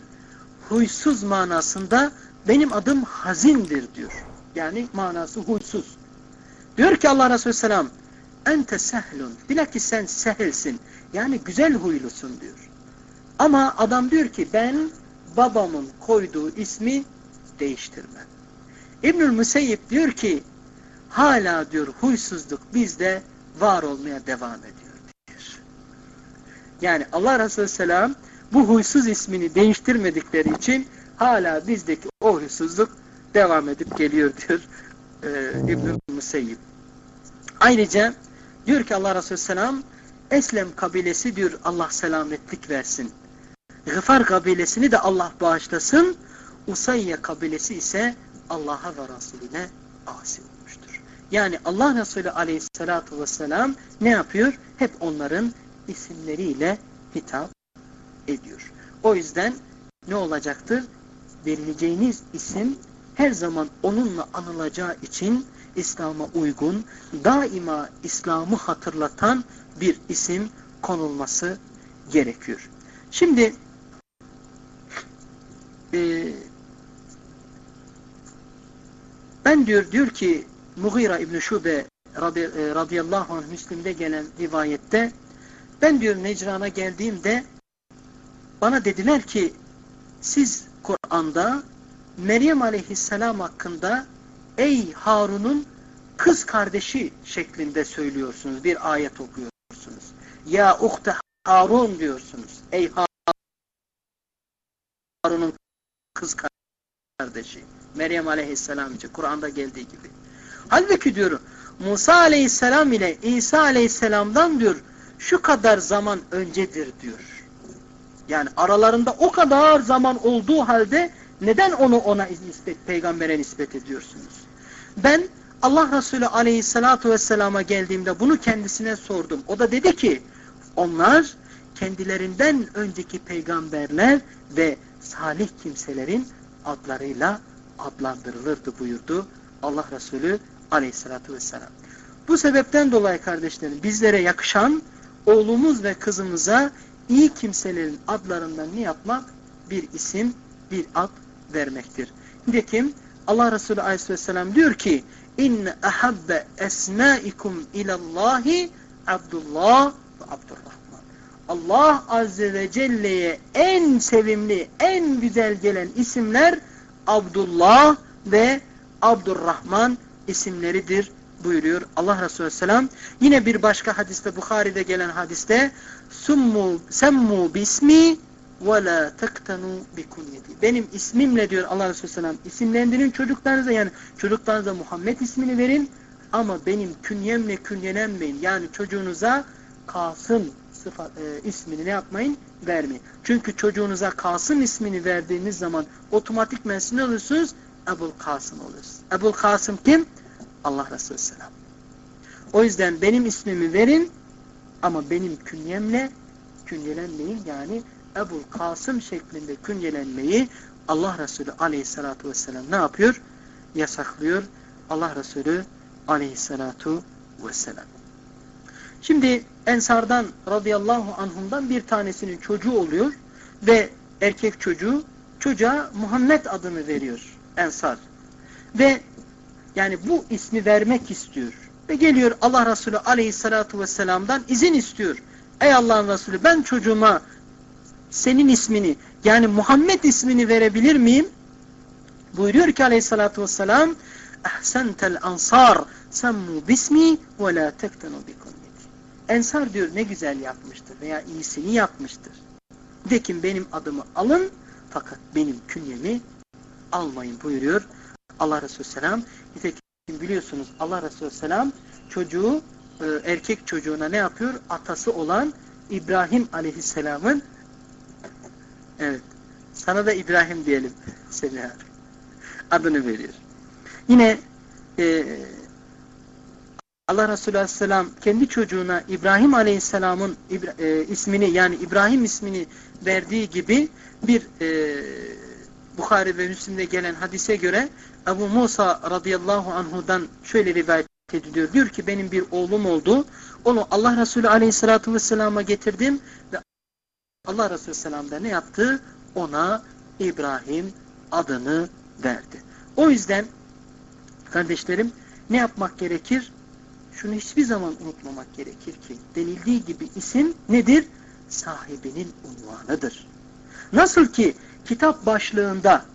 huysuz manasında benim adım hazindir diyor. Yani manası huysuz. Diyor ki Allah Resulü selam ente sehlun. Bilakis sen sehilsin. Yani güzel huylusun diyor. Ama adam diyor ki ben babamın koyduğu ismi değiştirmem. İbnül Müseyyip diyor ki hala diyor huysuzluk bizde var olmaya devam ediyor. Diyor. Yani Allah Resulü Selam bu huysuz ismini değiştirmedikleri için hala bizdeki o huysuzluk devam edip geliyor diyor e, İbnül Müseyyip. Ayrıca diyor ki Allah Resulü Selam Eslem kabilesi diyor Allah selametlik versin. Gıfar kabilesini de Allah bağışlasın. Usayye kabilesi ise Allah'a ve Resulüne asi olmuştur. Yani Allah Resulü aleyhissalatu vesselam ne yapıyor? Hep onların isimleriyle hitap ediyor. O yüzden ne olacaktır? Verileceğiniz isim her zaman onunla anılacağı için İslam'a uygun, daima İslam'ı hatırlatan bir isim konulması gerekiyor. Şimdi e, ben diyor diyor ki Mughira İbn Şube e, radıyallahu anh Müslim'de gelen rivayette ben diyor Necran'a geldiğimde bana dediler ki siz Kur'an'da Meryem aleyhisselam hakkında ey Harun'un kız kardeşi şeklinde söylüyorsunuz. Bir ayet okuyorsunuz. Ya uhte Harun diyorsunuz. Ey Harun'un kız kardeşi. Meryem aleyhisselam için Kur'an'da geldiği gibi. Halbuki diyor Musa aleyhisselam ile İsa aleyhisselamdan diyor şu kadar zaman öncedir diyor. Yani aralarında o kadar zaman olduğu halde neden onu ona nispet, peygambere nispet ediyorsunuz? Ben Allah Resulü aleyhissalatu vesselama geldiğimde bunu kendisine sordum. O da dedi ki onlar kendilerinden önceki peygamberler ve salih kimselerin adlarıyla adlandırılırdı buyurdu Allah Resulü aleyhissalatu vesselam. Bu sebepten dolayı kardeşlerim bizlere yakışan oğlumuz ve kızımıza iyi kimselerin adlarından ne yapmak? Bir isim, bir ad vermektir. Nitekim Allah Resulü aleyhisselam diyor ki İnne ahabbe esmaikum ilallahi Abdullah ve Abdurrahman. Allah Azze ve Celle'ye en sevimli, en güzel gelen isimler Abdullah ve Abdurrahman isimleridir buyuruyor Allah Resulü Selam. Yine bir başka hadiste Bukhari'de gelen hadiste Summu semmu bismi ve la tektenu bi kunyeti. Benim ismimle diyor Allah Resulü Selam isimlendirin çocuklarınıza yani çocuklarınıza Muhammed ismini verin ama benim künyemle künyelenmeyin. Yani çocuğunuza Kasım sıfat, e, ismini ne yapmayın? Vermeyin. Çünkü çocuğunuza Kasım ismini verdiğiniz zaman otomatik ne olursunuz? Ebul Kasım olursunuz. Ebul Kasım kim? Allah Resulü Selam. O yüzden benim ismimi verin ama benim künyemle künyelenmeyin. Yani Ebul Kasım şeklinde künyelenmeyi Allah Resulü aleyhissalatu vesselam ne yapıyor? Yasaklıyor. Allah Resulü aleyhissalatu vesselam. Şimdi Ensardan radıyallahu anhumdan bir tanesinin çocuğu oluyor ve erkek çocuğu çocuğa Muhammed adını veriyor Ensar. Ve yani bu ismi vermek istiyor. Ve geliyor Allah Resulü aleyhissalatu vesselam'dan izin istiyor. Ey Allah'ın Resulü ben çocuğuma senin ismini yani Muhammed ismini verebilir miyim? Buyuruyor ki aleyhissalatu vesselam Ahsentel ansar semmu bismi ve la tektenu bikunyeti. Ensar diyor ne güzel yapmıştır veya iyisini yapmıştır. De ki benim adımı alın fakat benim künyemi almayın buyuruyor Allah Resulü Selam. Nitekim biliyorsunuz Allah Resulü Selam çocuğu e, erkek çocuğuna ne yapıyor? Atası olan İbrahim Aleyhisselam'ın evet Sana da İbrahim diyelim Semiha. Adını veriyor. Yine e, Allah Resulü Aleyhisselam kendi çocuğuna İbrahim Aleyhisselam'ın e, ismini yani İbrahim ismini verdiği gibi bir e, Bukhari ve Müslim'de gelen hadise göre Ebu Musa radıyallahu anhudan şöyle rivayet ediliyor. Diyor ki benim bir oğlum oldu. Onu Allah Resulü aleyhissalatu vesselama getirdim ve Allah Resulü selam da ne yaptı? Ona İbrahim adını verdi. O yüzden kardeşlerim ne yapmak gerekir? Şunu hiçbir zaman unutmamak gerekir ki denildiği gibi isim nedir? Sahibinin unvanıdır. Nasıl ki kitap başlığında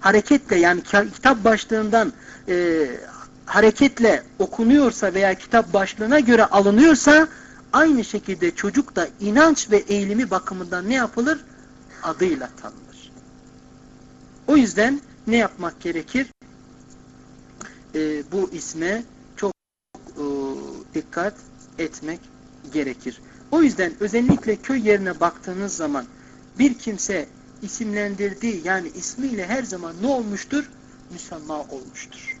hareketle yani kitap başlığından e, hareketle okunuyorsa veya kitap başlığına göre alınıyorsa aynı şekilde çocuk da inanç ve eğilimi bakımından ne yapılır? Adıyla tanınır. O yüzden ne yapmak gerekir? Ee, bu isme dikkat etmek gerekir. O yüzden özellikle köy yerine baktığınız zaman bir kimse isimlendirdiği yani ismiyle her zaman ne olmuştur? Müsamma olmuştur.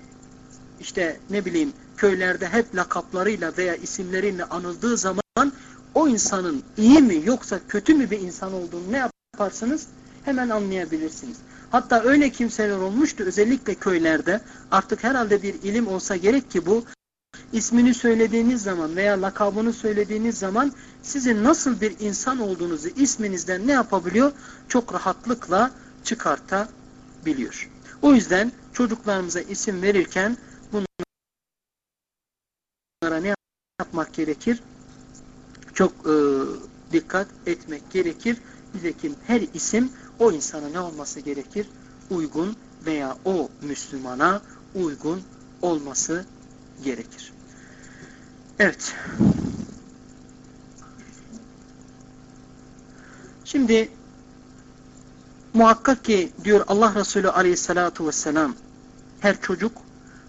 İşte ne bileyim köylerde hep lakaplarıyla veya isimleriyle anıldığı zaman o insanın iyi mi yoksa kötü mü bir insan olduğunu ne yaparsınız? Hemen anlayabilirsiniz. Hatta öyle kimseler olmuştu özellikle köylerde artık herhalde bir ilim olsa gerek ki bu ismini söylediğiniz zaman veya lakabını söylediğiniz zaman sizin nasıl bir insan olduğunuzu isminizden ne yapabiliyor? Çok rahatlıkla çıkartabiliyor. O yüzden çocuklarımıza isim verirken bunlara ne yapmak gerekir? Çok e, dikkat etmek gerekir. Nitekim her isim o insana ne olması gerekir? Uygun veya o Müslümana uygun olması gerekir. Evet. Şimdi muhakkak ki diyor Allah Resulü aleyhissalatu vesselam her çocuk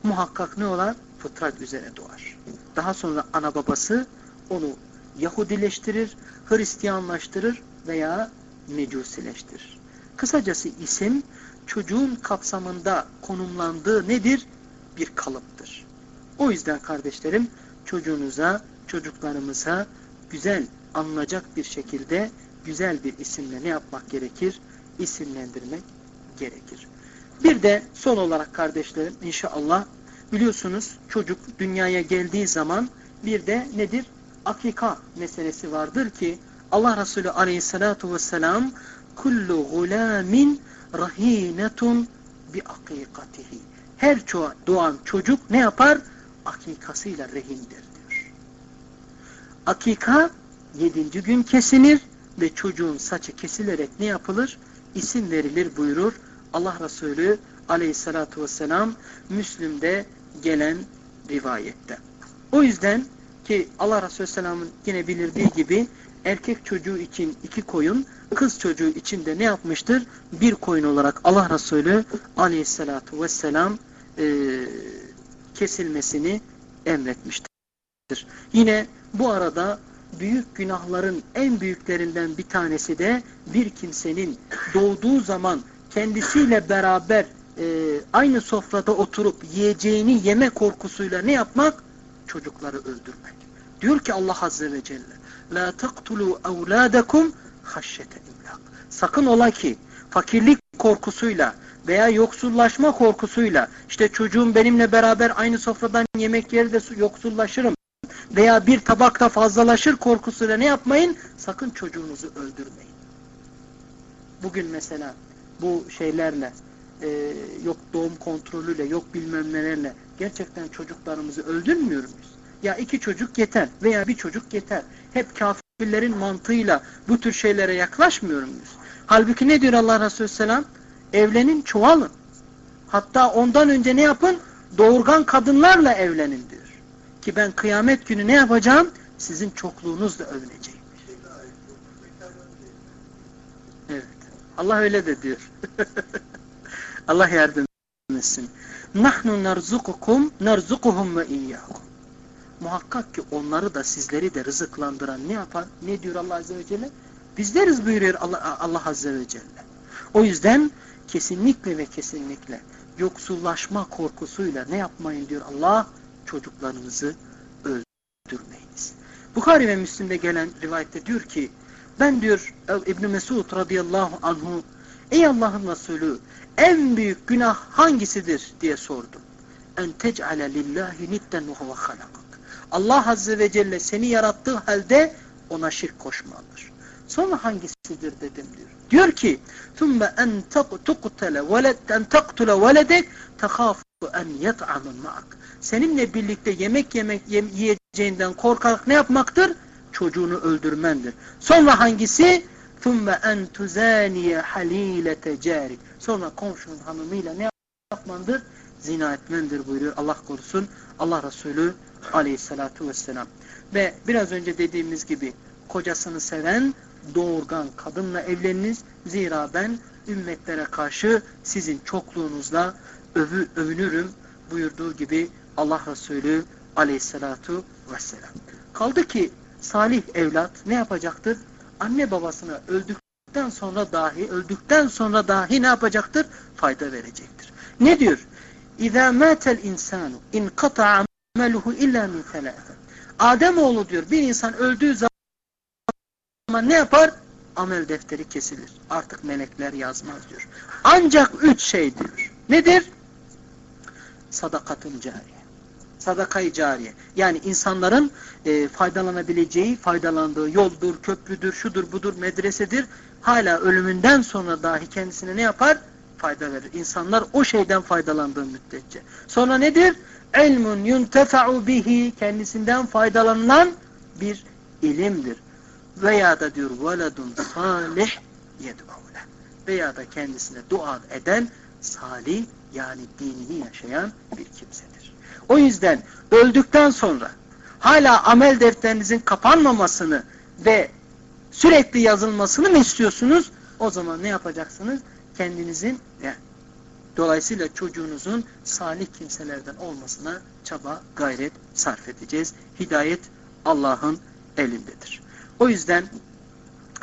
muhakkak ne olar? Fıtrat üzere doğar. Daha sonra ana babası onu Yahudileştirir, Hristiyanlaştırır veya Mecusileştirir. Kısacası isim çocuğun kapsamında konumlandığı nedir? Bir kalıptır. O yüzden kardeşlerim çocuğunuza, çocuklarımıza güzel anlayacak bir şekilde güzel bir isimle ne yapmak gerekir? İsimlendirmek gerekir. Bir de son olarak kardeşlerim inşallah biliyorsunuz çocuk dünyaya geldiği zaman bir de nedir? Akika meselesi vardır ki Allah Resulü aleyhissalatu vesselam kullu gulamin rahinetun bi akikatihi. Her doğan çocuk ne yapar? Akikasıyla rehindir diyor. Akika yedinci gün kesilir ve çocuğun saçı kesilerek ne yapılır? İsim verilir buyurur Allah Resulü aleyhissalatu vesselam Müslüm'de gelen rivayette. O yüzden ki Allah Resulü Selam'ın yine bilirdiği gibi erkek çocuğu için iki koyun, kız çocuğu için de ne yapmıştır? Bir koyun olarak Allah Resulü aleyhissalatu vesselam e, kesilmesini emretmiştir. Yine bu arada büyük günahların en büyüklerinden bir tanesi de bir kimsenin doğduğu zaman kendisiyle beraber e, aynı sofrada oturup yiyeceğini yeme korkusuyla ne yapmak? Çocukları öldürmek. Diyor ki Allah Azze ve Celle La taktulu evladakum haşyete imlak. Sakın ola ki fakirlik korkusuyla veya yoksullaşma korkusuyla işte çocuğum benimle beraber aynı sofradan yemek yeri de yoksullaşırım veya bir tabakta fazlalaşır korkusuyla ne yapmayın? Sakın çocuğunuzu öldürmeyin. Bugün mesela bu şeylerle e, yok doğum kontrolüyle yok bilmem nelerle gerçekten çocuklarımızı öldürmüyor muyuz? Ya iki çocuk yeter veya bir çocuk yeter. Hep kafirlerin mantığıyla bu tür şeylere yaklaşmıyor muyuz? Halbuki ne diyor Allah Resulü Selam? Evlenin, çoğalın. Hatta ondan önce ne yapın? Doğurgan kadınlarla evlenin diyor. Ki ben kıyamet günü ne yapacağım? Sizin çokluğunuzla övüneceğim. Evet. Allah öyle de diyor. Allah yardım etsin. Nahnu narzukukum narzukuhum ve iyyakum. Muhakkak ki onları da sizleri de rızıklandıran ne yapar? Ne diyor Allah Azze ve Celle? Bizleriz buyuruyor Allah, Allah Azze ve Celle. O yüzden kesinlikle ve kesinlikle yoksullaşma korkusuyla ne yapmayın diyor Allah? Çocuklarınızı öldürmeyiniz. Bukhari ve Müslim'de gelen rivayette diyor ki ben diyor İbn Mesud radıyallahu anhu ey Allah'ın Resulü en büyük günah hangisidir diye sordum. En tec'ale lillahi nitten ve halakak. Allah azze ve celle seni yarattığı halde ona şirk koşmalıdır. Sonra hangisidir dedim diyor. Diyor ki ثُمَّ اَنْ تُقْتَلَ وَلَدْ اَنْ تَقْتُلَ وَلَدَكْ تَخَافُ اَنْ يَطْعَمُ مَعَكْ Seninle birlikte yemek yemek yem, yiyeceğinden korkarak ne yapmaktır? Çocuğunu öldürmendir. Sonra hangisi? ثُمَّ اَنْ تُزَانِيَ حَل۪يلَةَ جَارِكْ Sonra komşunun hanımıyla ne yapmandır? Zina etmendir buyuruyor Allah korusun. Allah Resulü aleyhissalatu vesselam. Ve biraz önce dediğimiz gibi kocasını seven doğurgan kadınla evleniniz. Zira ben ümmetlere karşı sizin çokluğunuzla övü, övünürüm buyurduğu gibi Allah Resulü aleyhissalatu vesselam. Kaldı ki salih evlat ne yapacaktır? Anne babasına öldükten sonra dahi, öldükten sonra dahi ne yapacaktır? Fayda verecektir. Ne diyor? اِذَا مَاتَ الْاِنْسَانُ اِنْ قَطَعَ عَمَلُهُ اِلَّا مِنْ ثَلَاثًا Ademoğlu diyor bir insan öldüğü zaman ne yapar? Amel defteri kesilir. Artık melekler yazmaz diyor. Ancak üç şey diyor. Nedir? Sadakatın cariye. Sadakayı cariye. Yani insanların e, faydalanabileceği, faydalandığı yoldur, köprüdür, şudur, budur, medresedir. Hala ölümünden sonra dahi kendisine ne yapar? Fayda verir. İnsanlar o şeyden faydalandığı müddetçe. Sonra nedir? ilmun yuntefa'u bihi kendisinden faydalanılan bir ilimdir. Veya da diyor veledun salih yed'ule. Veya da kendisine dua eden salih yani dinini yaşayan bir kimsedir. O yüzden öldükten sonra hala amel defterinizin kapanmamasını ve sürekli yazılmasını mı istiyorsunuz? O zaman ne yapacaksınız? Kendinizin yani Dolayısıyla çocuğunuzun salih kimselerden olmasına çaba, gayret sarf edeceğiz. Hidayet Allah'ın elindedir. O yüzden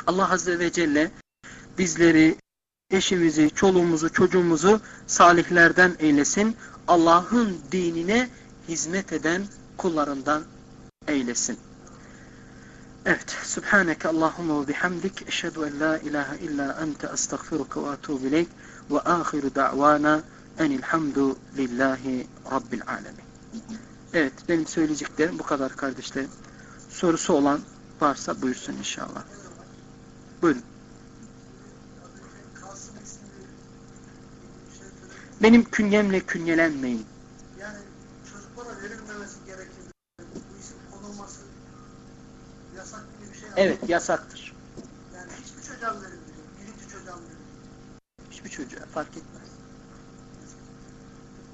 Allah Azze ve Celle bizleri, eşimizi, çoluğumuzu, çocuğumuzu salihlerden eylesin. Allah'ın dinine hizmet eden kullarından eylesin. Evet. Subhaneke Allahumma ve bihamdik. Eşhedü en la ilahe illa ente estağfiruka ve atubu ileyk. Ve ahiru da'vana enilhamdu lillahi rabbil alemin. Evet. Benim söyleyeceklerim bu kadar kardeşlerim. Sorusu olan varsa buyursun inşallah. Buyurun. Benim künyemle künyelenmeyin. Yani çocuklara verilmemesi gereken bu isim konulması yasak bir şey. Evet yasaktır. Yani hiçbir çocuğa verilmiyor? Birinci çocuğa verilmiyor? Hiçbir çocuğa fark etmez.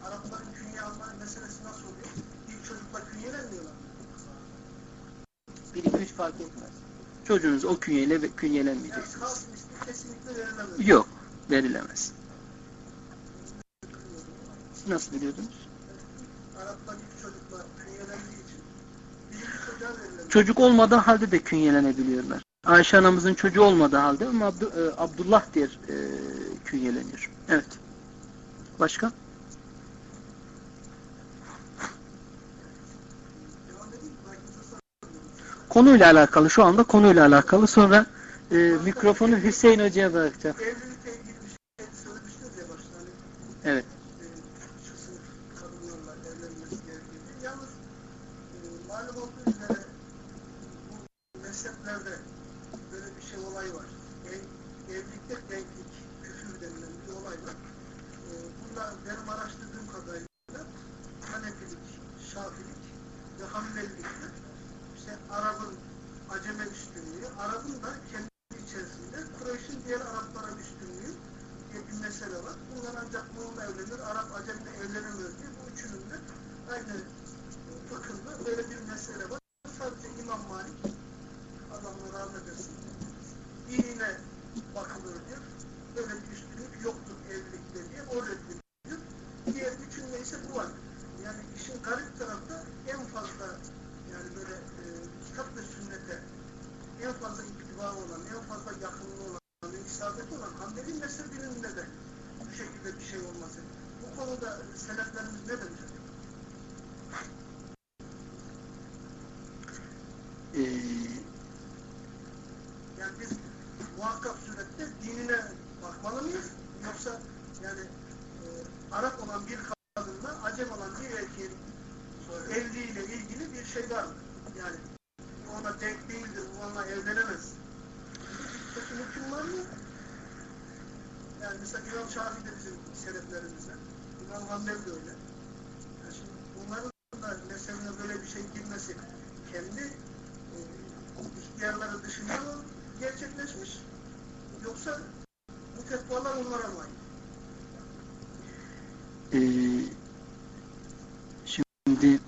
Arapların künye alma meselesi nasıl oluyor? İlk çocukla künyelenmiyorlar. Bir iki üç fark etmez. Çocuğunuz o künyeyle künyelenmeyeceksiniz. Yok. Verilemez. Nasıl biliyordunuz? Çocuk olmadığı halde de künyelenebiliyorlar. Ayşe anamızın çocuğu olmadığı halde ama e, Abdullah diye künyeleniyor. Evet. Başka? Devam edeyim mi? Belki fırsat Konuyla alakalı şu anda konuyla alakalı sonra e, mikrofonu Hüseyin Hoca'ya bırakacağım. Evet. mezheplerde böyle bir şey olay var. Ev, evlilikte denklik, küfür bir olay var. Bunda benim araştırdığım kadarıyla Hanefilik, Şafilik ve Hanbelilikte işte Arap'ın Aceme üstünlüğü, Arap'ın da kendi içerisinde Kureyş'in diğer Araplara üstünlüğü diye bir mesele var. Bunlar ancak bununla evlenir, Arap Acem'le evlenemez diye bu üçünün de aynı fıkıhda böyle bir mesele var. Sadece İmam Malik, Allah'ına rahmet etsin, dinine bakılır diyor. Böyle bir üstünlük yoktur evlilikte diye o reddediyor. Diğer üçünde ise bu var. Yani işin garip tarafta en fazla yani böyle e, kitap ve sünnete en fazla ittiba olan, en fazla yakınlığı olan isabeti olan Hanbeli mezhebinin de bu şekilde bir şey olması. Bu konuda seleflerimiz ne demiş? Ee, Yani biz muhakkak surette dinine bakmalı mıyız? Yoksa yani e, Arap olan bir kadınla Acem olan bir erkeğin evliliğiyle ilgili bir şey var mı? Yani ona denk değildir, onunla evlenemez. Peki hüküm var mı? Yani mesela İmam Şafii sebeplerimizden. İmam Hanbel de öyle. Yani şimdi bunların da mezhebine böyle bir şey girmesi kendi e, ihtiyarları dışında mı gerçekleşmiş? Yoksa bu fetvalar onlara mı ait? Ee, şimdi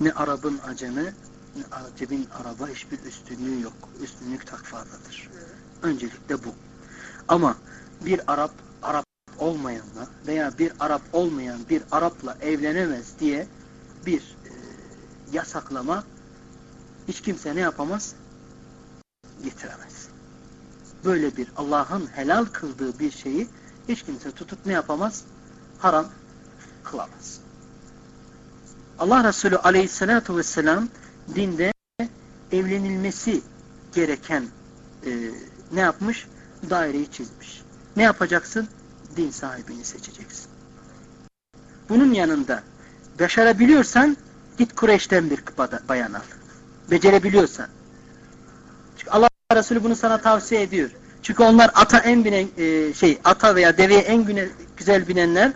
ne Arap'ın aceme ne Acem'in Arap'a hiçbir üstünlüğü yok. Üstünlük takvadadır. Evet. Öncelikle bu. Ama bir Arap olmayanla veya bir Arap olmayan bir Arapla evlenemez diye bir e, yasaklama hiç kimse ne yapamaz? Getiremez. Böyle bir Allah'ın helal kıldığı bir şeyi hiç kimse tutup ne yapamaz? Haram kılamaz. Allah Resulü aleyhissalatu vesselam dinde evlenilmesi gereken e, ne yapmış? Daireyi çizmiş. Ne yapacaksın? Din sahibini seçeceksin. Bunun yanında başarabiliyorsan git Kureyş'ten bir bayan al. Becerebiliyorsan. Çünkü Allah Resulü bunu sana tavsiye ediyor. Çünkü onlar ata en binen e, şey ata veya deveye en güne, güzel binenler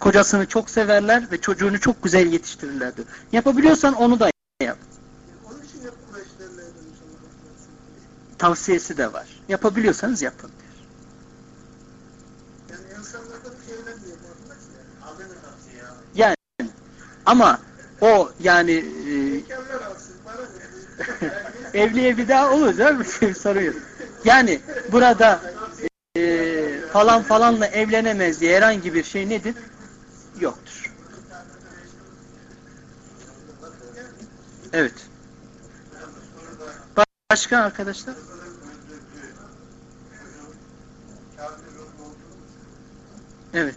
kocasını çok severler ve çocuğunu çok güzel yetiştirirler diyor. Yapabiliyorsan onu da yap. Tavsiyesi de var. Yapabiliyorsanız yapın diyor. Yani insanlardan bir şey evlenmiyor. farkındayız yani. Adem'e tavsiye ya. Yani ama o yani e, evliye bir daha bir şey soruyor. Yani burada e, falan falanla evlenemez diye herhangi bir şey nedir? Yoktur. Evet. Başka arkadaşlar? Evet.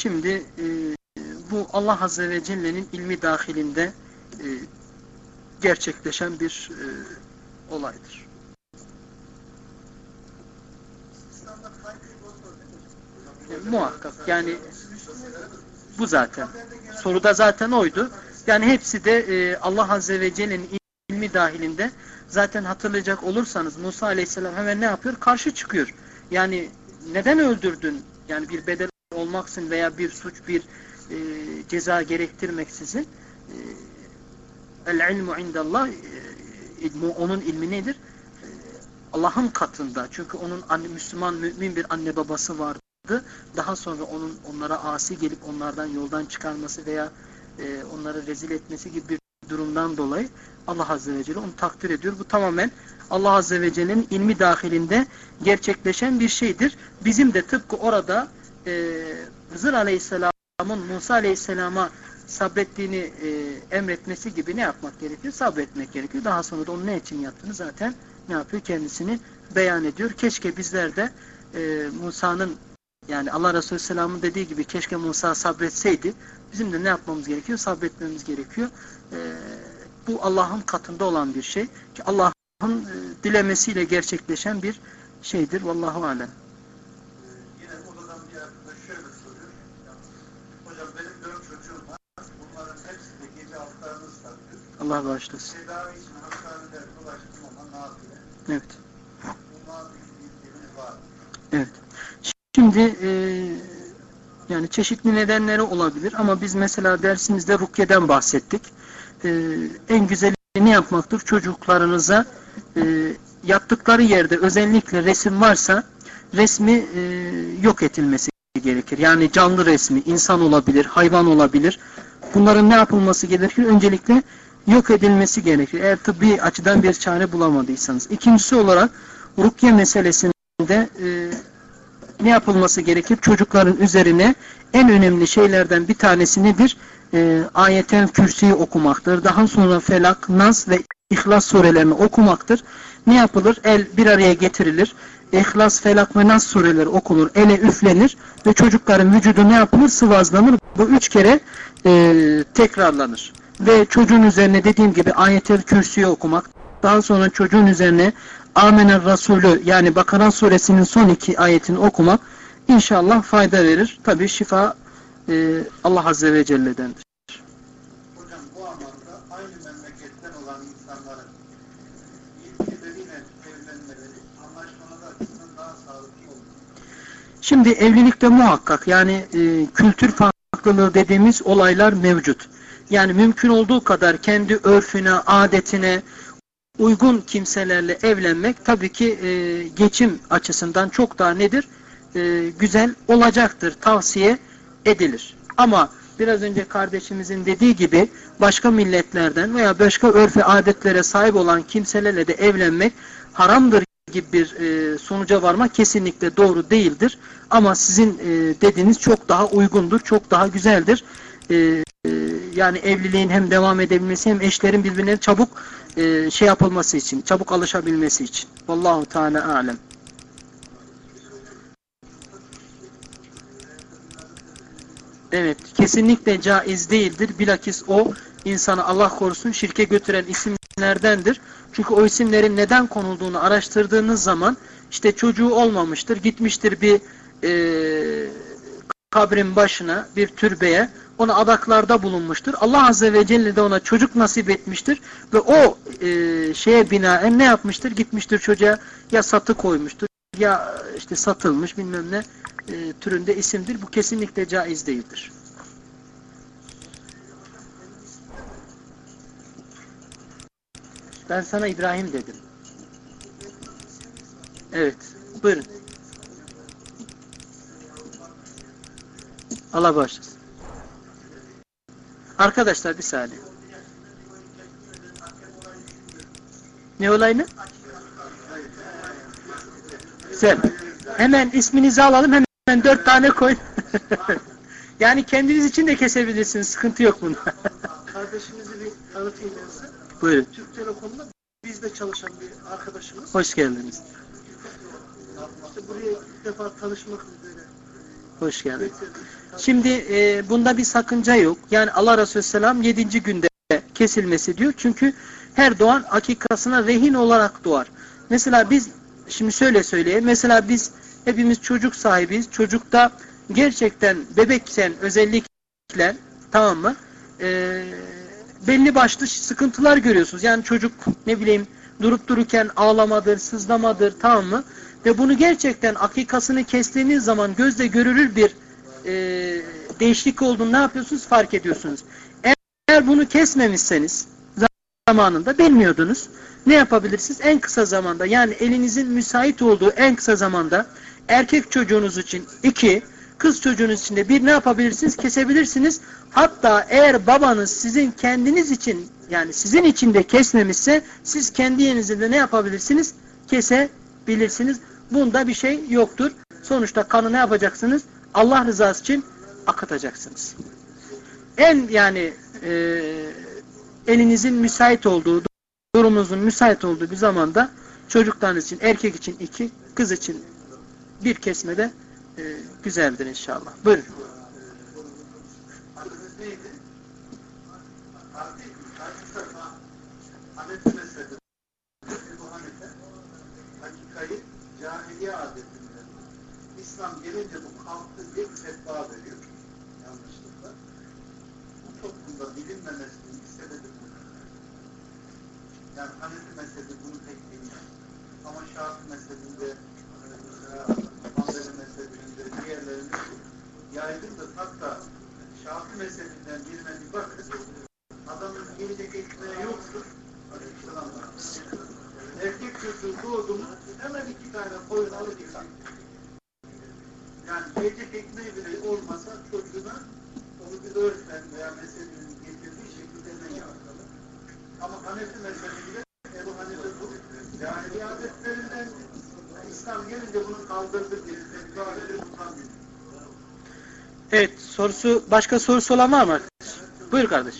Şimdi e, bu Allah Azze ve Celle'nin ilmi dahilinde e, gerçekleşen bir e, olaydır. E, muhakkak yani bu zaten. Soruda zaten oydu. Yani hepsi de Allah Azze ve Celle'nin ilmi dahilinde zaten hatırlayacak olursanız Musa Aleyhisselam hemen ne yapıyor? Karşı çıkıyor. Yani neden öldürdün? Yani bir bedel olmaksın veya bir suç bir e, ceza gerektirmeksizin e, el ilmu indallah e, ilmu, onun ilmi nedir? E, Allah'ın katında. Çünkü onun anne, Müslüman mümin bir anne babası vardı. Daha sonra onun onlara asi gelip onlardan yoldan çıkarması veya e, onları rezil etmesi gibi bir durumdan dolayı Allah Azze ve Celle onu takdir ediyor. Bu tamamen Allah Azze ve Celle'nin ilmi dahilinde gerçekleşen bir şeydir. Bizim de tıpkı orada e, Hızır Aleyhisselam'ın Musa Aleyhisselam'a sabrettiğini e, emretmesi gibi ne yapmak gerekiyor? Sabretmek gerekiyor. Daha sonra da onun ne için yaptığını zaten ne yapıyor? Kendisini beyan ediyor. Keşke bizler de e, Musa'nın yani Allah Resulü Selam'ın dediği gibi keşke Musa sabretseydi. Bizim de ne yapmamız gerekiyor? Sabretmemiz gerekiyor. E, bu Allah'ın katında olan bir şey. Ki Allah'ın e, dilemesiyle gerçekleşen bir şeydir. Vallahu alem. Arkadaş şöyle soruyor. Hocam benim dört çocuğum var. Bunların hepsi de gece altlarını ıslattı. Allah bağışlasın. Tedavi için hastanelere dolaştım ama nafile. Evet. Bunlar bir bilgimiz var. Evet. Şimdi e, yani çeşitli nedenleri olabilir ama biz mesela dersimizde rukyeden bahsettik. E, en güzeli ne yapmaktır? Çocuklarınıza e, yaptıkları yerde özellikle resim varsa resmi e, yok edilmesi gerekir. Yani canlı resmi, insan olabilir, hayvan olabilir. Bunların ne yapılması gerekir? Öncelikle yok edilmesi gerekir. Eğer tıbbi açıdan bir çare bulamadıysanız. İkincisi olarak rukye meselesinde e, ne yapılması gerekir? Çocukların üzerine en önemli şeylerden bir tanesi nedir? E, ayetel kürsüyü okumaktır. Daha sonra Felak, Nas ve İhlas surelerini okumaktır. Ne yapılır? El bir araya getirilir. İhlas, Felak ve Nas sureleri okunur. Ele üflenir ve çocukların vücudu ne yapılır? Sıvazlanır. Bu üç kere e, tekrarlanır. Ve çocuğun üzerine dediğim gibi ayetel kürsüyü okumak. Daha sonra çocuğun üzerine Amener Resulü yani Bakara suresinin son iki ayetini okumak inşallah fayda verir. Tabi şifa e, Allah Azze ve Celle'dendir. Hocam bu anlamda aynı memleketten olan insanların birbirleriyle evlenmeleri anlaşmaları açısından daha sağlıklı olur. Şimdi evlilikte muhakkak yani e, kültür farklılığı dediğimiz olaylar mevcut. Yani mümkün olduğu kadar kendi örfüne, adetine uygun kimselerle evlenmek tabii ki e, geçim açısından çok daha nedir? E, güzel olacaktır, tavsiye edilir. Ama biraz önce kardeşimizin dediği gibi başka milletlerden veya başka örf ve adetlere sahip olan kimselerle de evlenmek haramdır gibi bir e, sonuca varmak kesinlikle doğru değildir. Ama sizin e, dediğiniz çok daha uygundur, çok daha güzeldir. E, e, yani evliliğin hem devam edebilmesi hem eşlerin birbirine çabuk şey yapılması için, çabuk alışabilmesi için. Vallahu Teala alem. Evet, kesinlikle caiz değildir. Bilakis o insanı Allah korusun şirke götüren isimlerdendir. Çünkü o isimlerin neden konulduğunu araştırdığınız zaman işte çocuğu olmamıştır, gitmiştir bir e, kabrin başına, bir türbeye, ona adaklarda bulunmuştur. Allah Azze ve Celle de ona çocuk nasip etmiştir ve o e, şeye binaen ne yapmıştır? Gitmiştir çocuğa ya satı koymuştur ya işte satılmış bilmem ne e, türünde isimdir. Bu kesinlikle caiz değildir. Ben sana İbrahim dedim. Evet. Buyurun. Allah bağışlasın. Arkadaşlar bir saniye. Ne olayını? Güzel. Hemen isminizi alalım. Hemen dört tane koyun. yani kendiniz için de kesebilirsiniz. Sıkıntı yok bunda. Kardeşimizi bir tanıtayım ben size. Buyurun. Türk Telekom'da bizde çalışan bir arkadaşımız. Hoş geldiniz. İşte buraya ilk defa tanışmak üzere Hoş geldiniz. Şimdi e, bunda bir sakınca yok. Yani Allah Resulü Selam 7. günde kesilmesi diyor. Çünkü her doğan akikasına rehin olarak doğar. Mesela biz şimdi şöyle söyleyeyim. Mesela biz hepimiz çocuk sahibiyiz. Çocukta gerçekten bebekken özellikle tamam mı? E, belli başlı sıkıntılar görüyorsunuz. Yani çocuk ne bileyim durup dururken ağlamadır, sızlamadır tamam mı? Ve bunu gerçekten akikasını kestiğiniz zaman gözle görülür bir e, değişiklik olduğunu ne yapıyorsunuz? Fark ediyorsunuz. Eğer bunu kesmemişseniz zamanında bilmiyordunuz. Ne yapabilirsiniz? En kısa zamanda yani elinizin müsait olduğu en kısa zamanda erkek çocuğunuz için iki, kız çocuğunuz için de bir ne yapabilirsiniz? Kesebilirsiniz. Hatta eğer babanız sizin kendiniz için yani sizin için de kesmemişse siz kendi yerinizde de ne yapabilirsiniz? Kesebilirsiniz. Bunda bir şey yoktur. Sonuçta kanı ne yapacaksınız? Allah rızası için akıtacaksınız. En yani e, elinizin müsait olduğu, durumunuzun müsait olduğu bir zamanda çocuklarınız için, erkek için iki, kız için bir kesmede e, güzeldir inşallah. Buyurun. Cahiliye adetinde. İslam gelince bu kalktı diye bir. Yanlışlıkla. Bu toplumda bilinmemesinin bir. Yani Hanefi mezhebi bunu pek bilmez. Ama Şafii mezhebinde, Hanbeli mezhebinde, diğerlerinde yaygındır. Hatta Şafii mezhebinden birine bir bakın. Adamın yiyecek ekmeği yoktur. Erkek çocuğu doğdu mu hemen iki tane koyun alıp yıkar. Yani yiyecek ekmeği bile olmasa çocuğuna onu bir örfen veya mezhebinin getirdiği şekilde ne yapmalı. Ama Hanefi mezhebiyle Ebu Hanife bu cahiliye İslam gelince bunu kaldırdı diye sadece tutamıyor. Evet sorusu başka sorusu olan var mı? Buyur kardeş.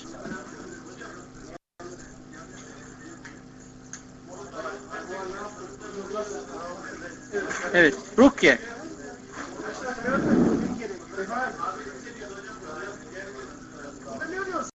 Evet. Rukiye.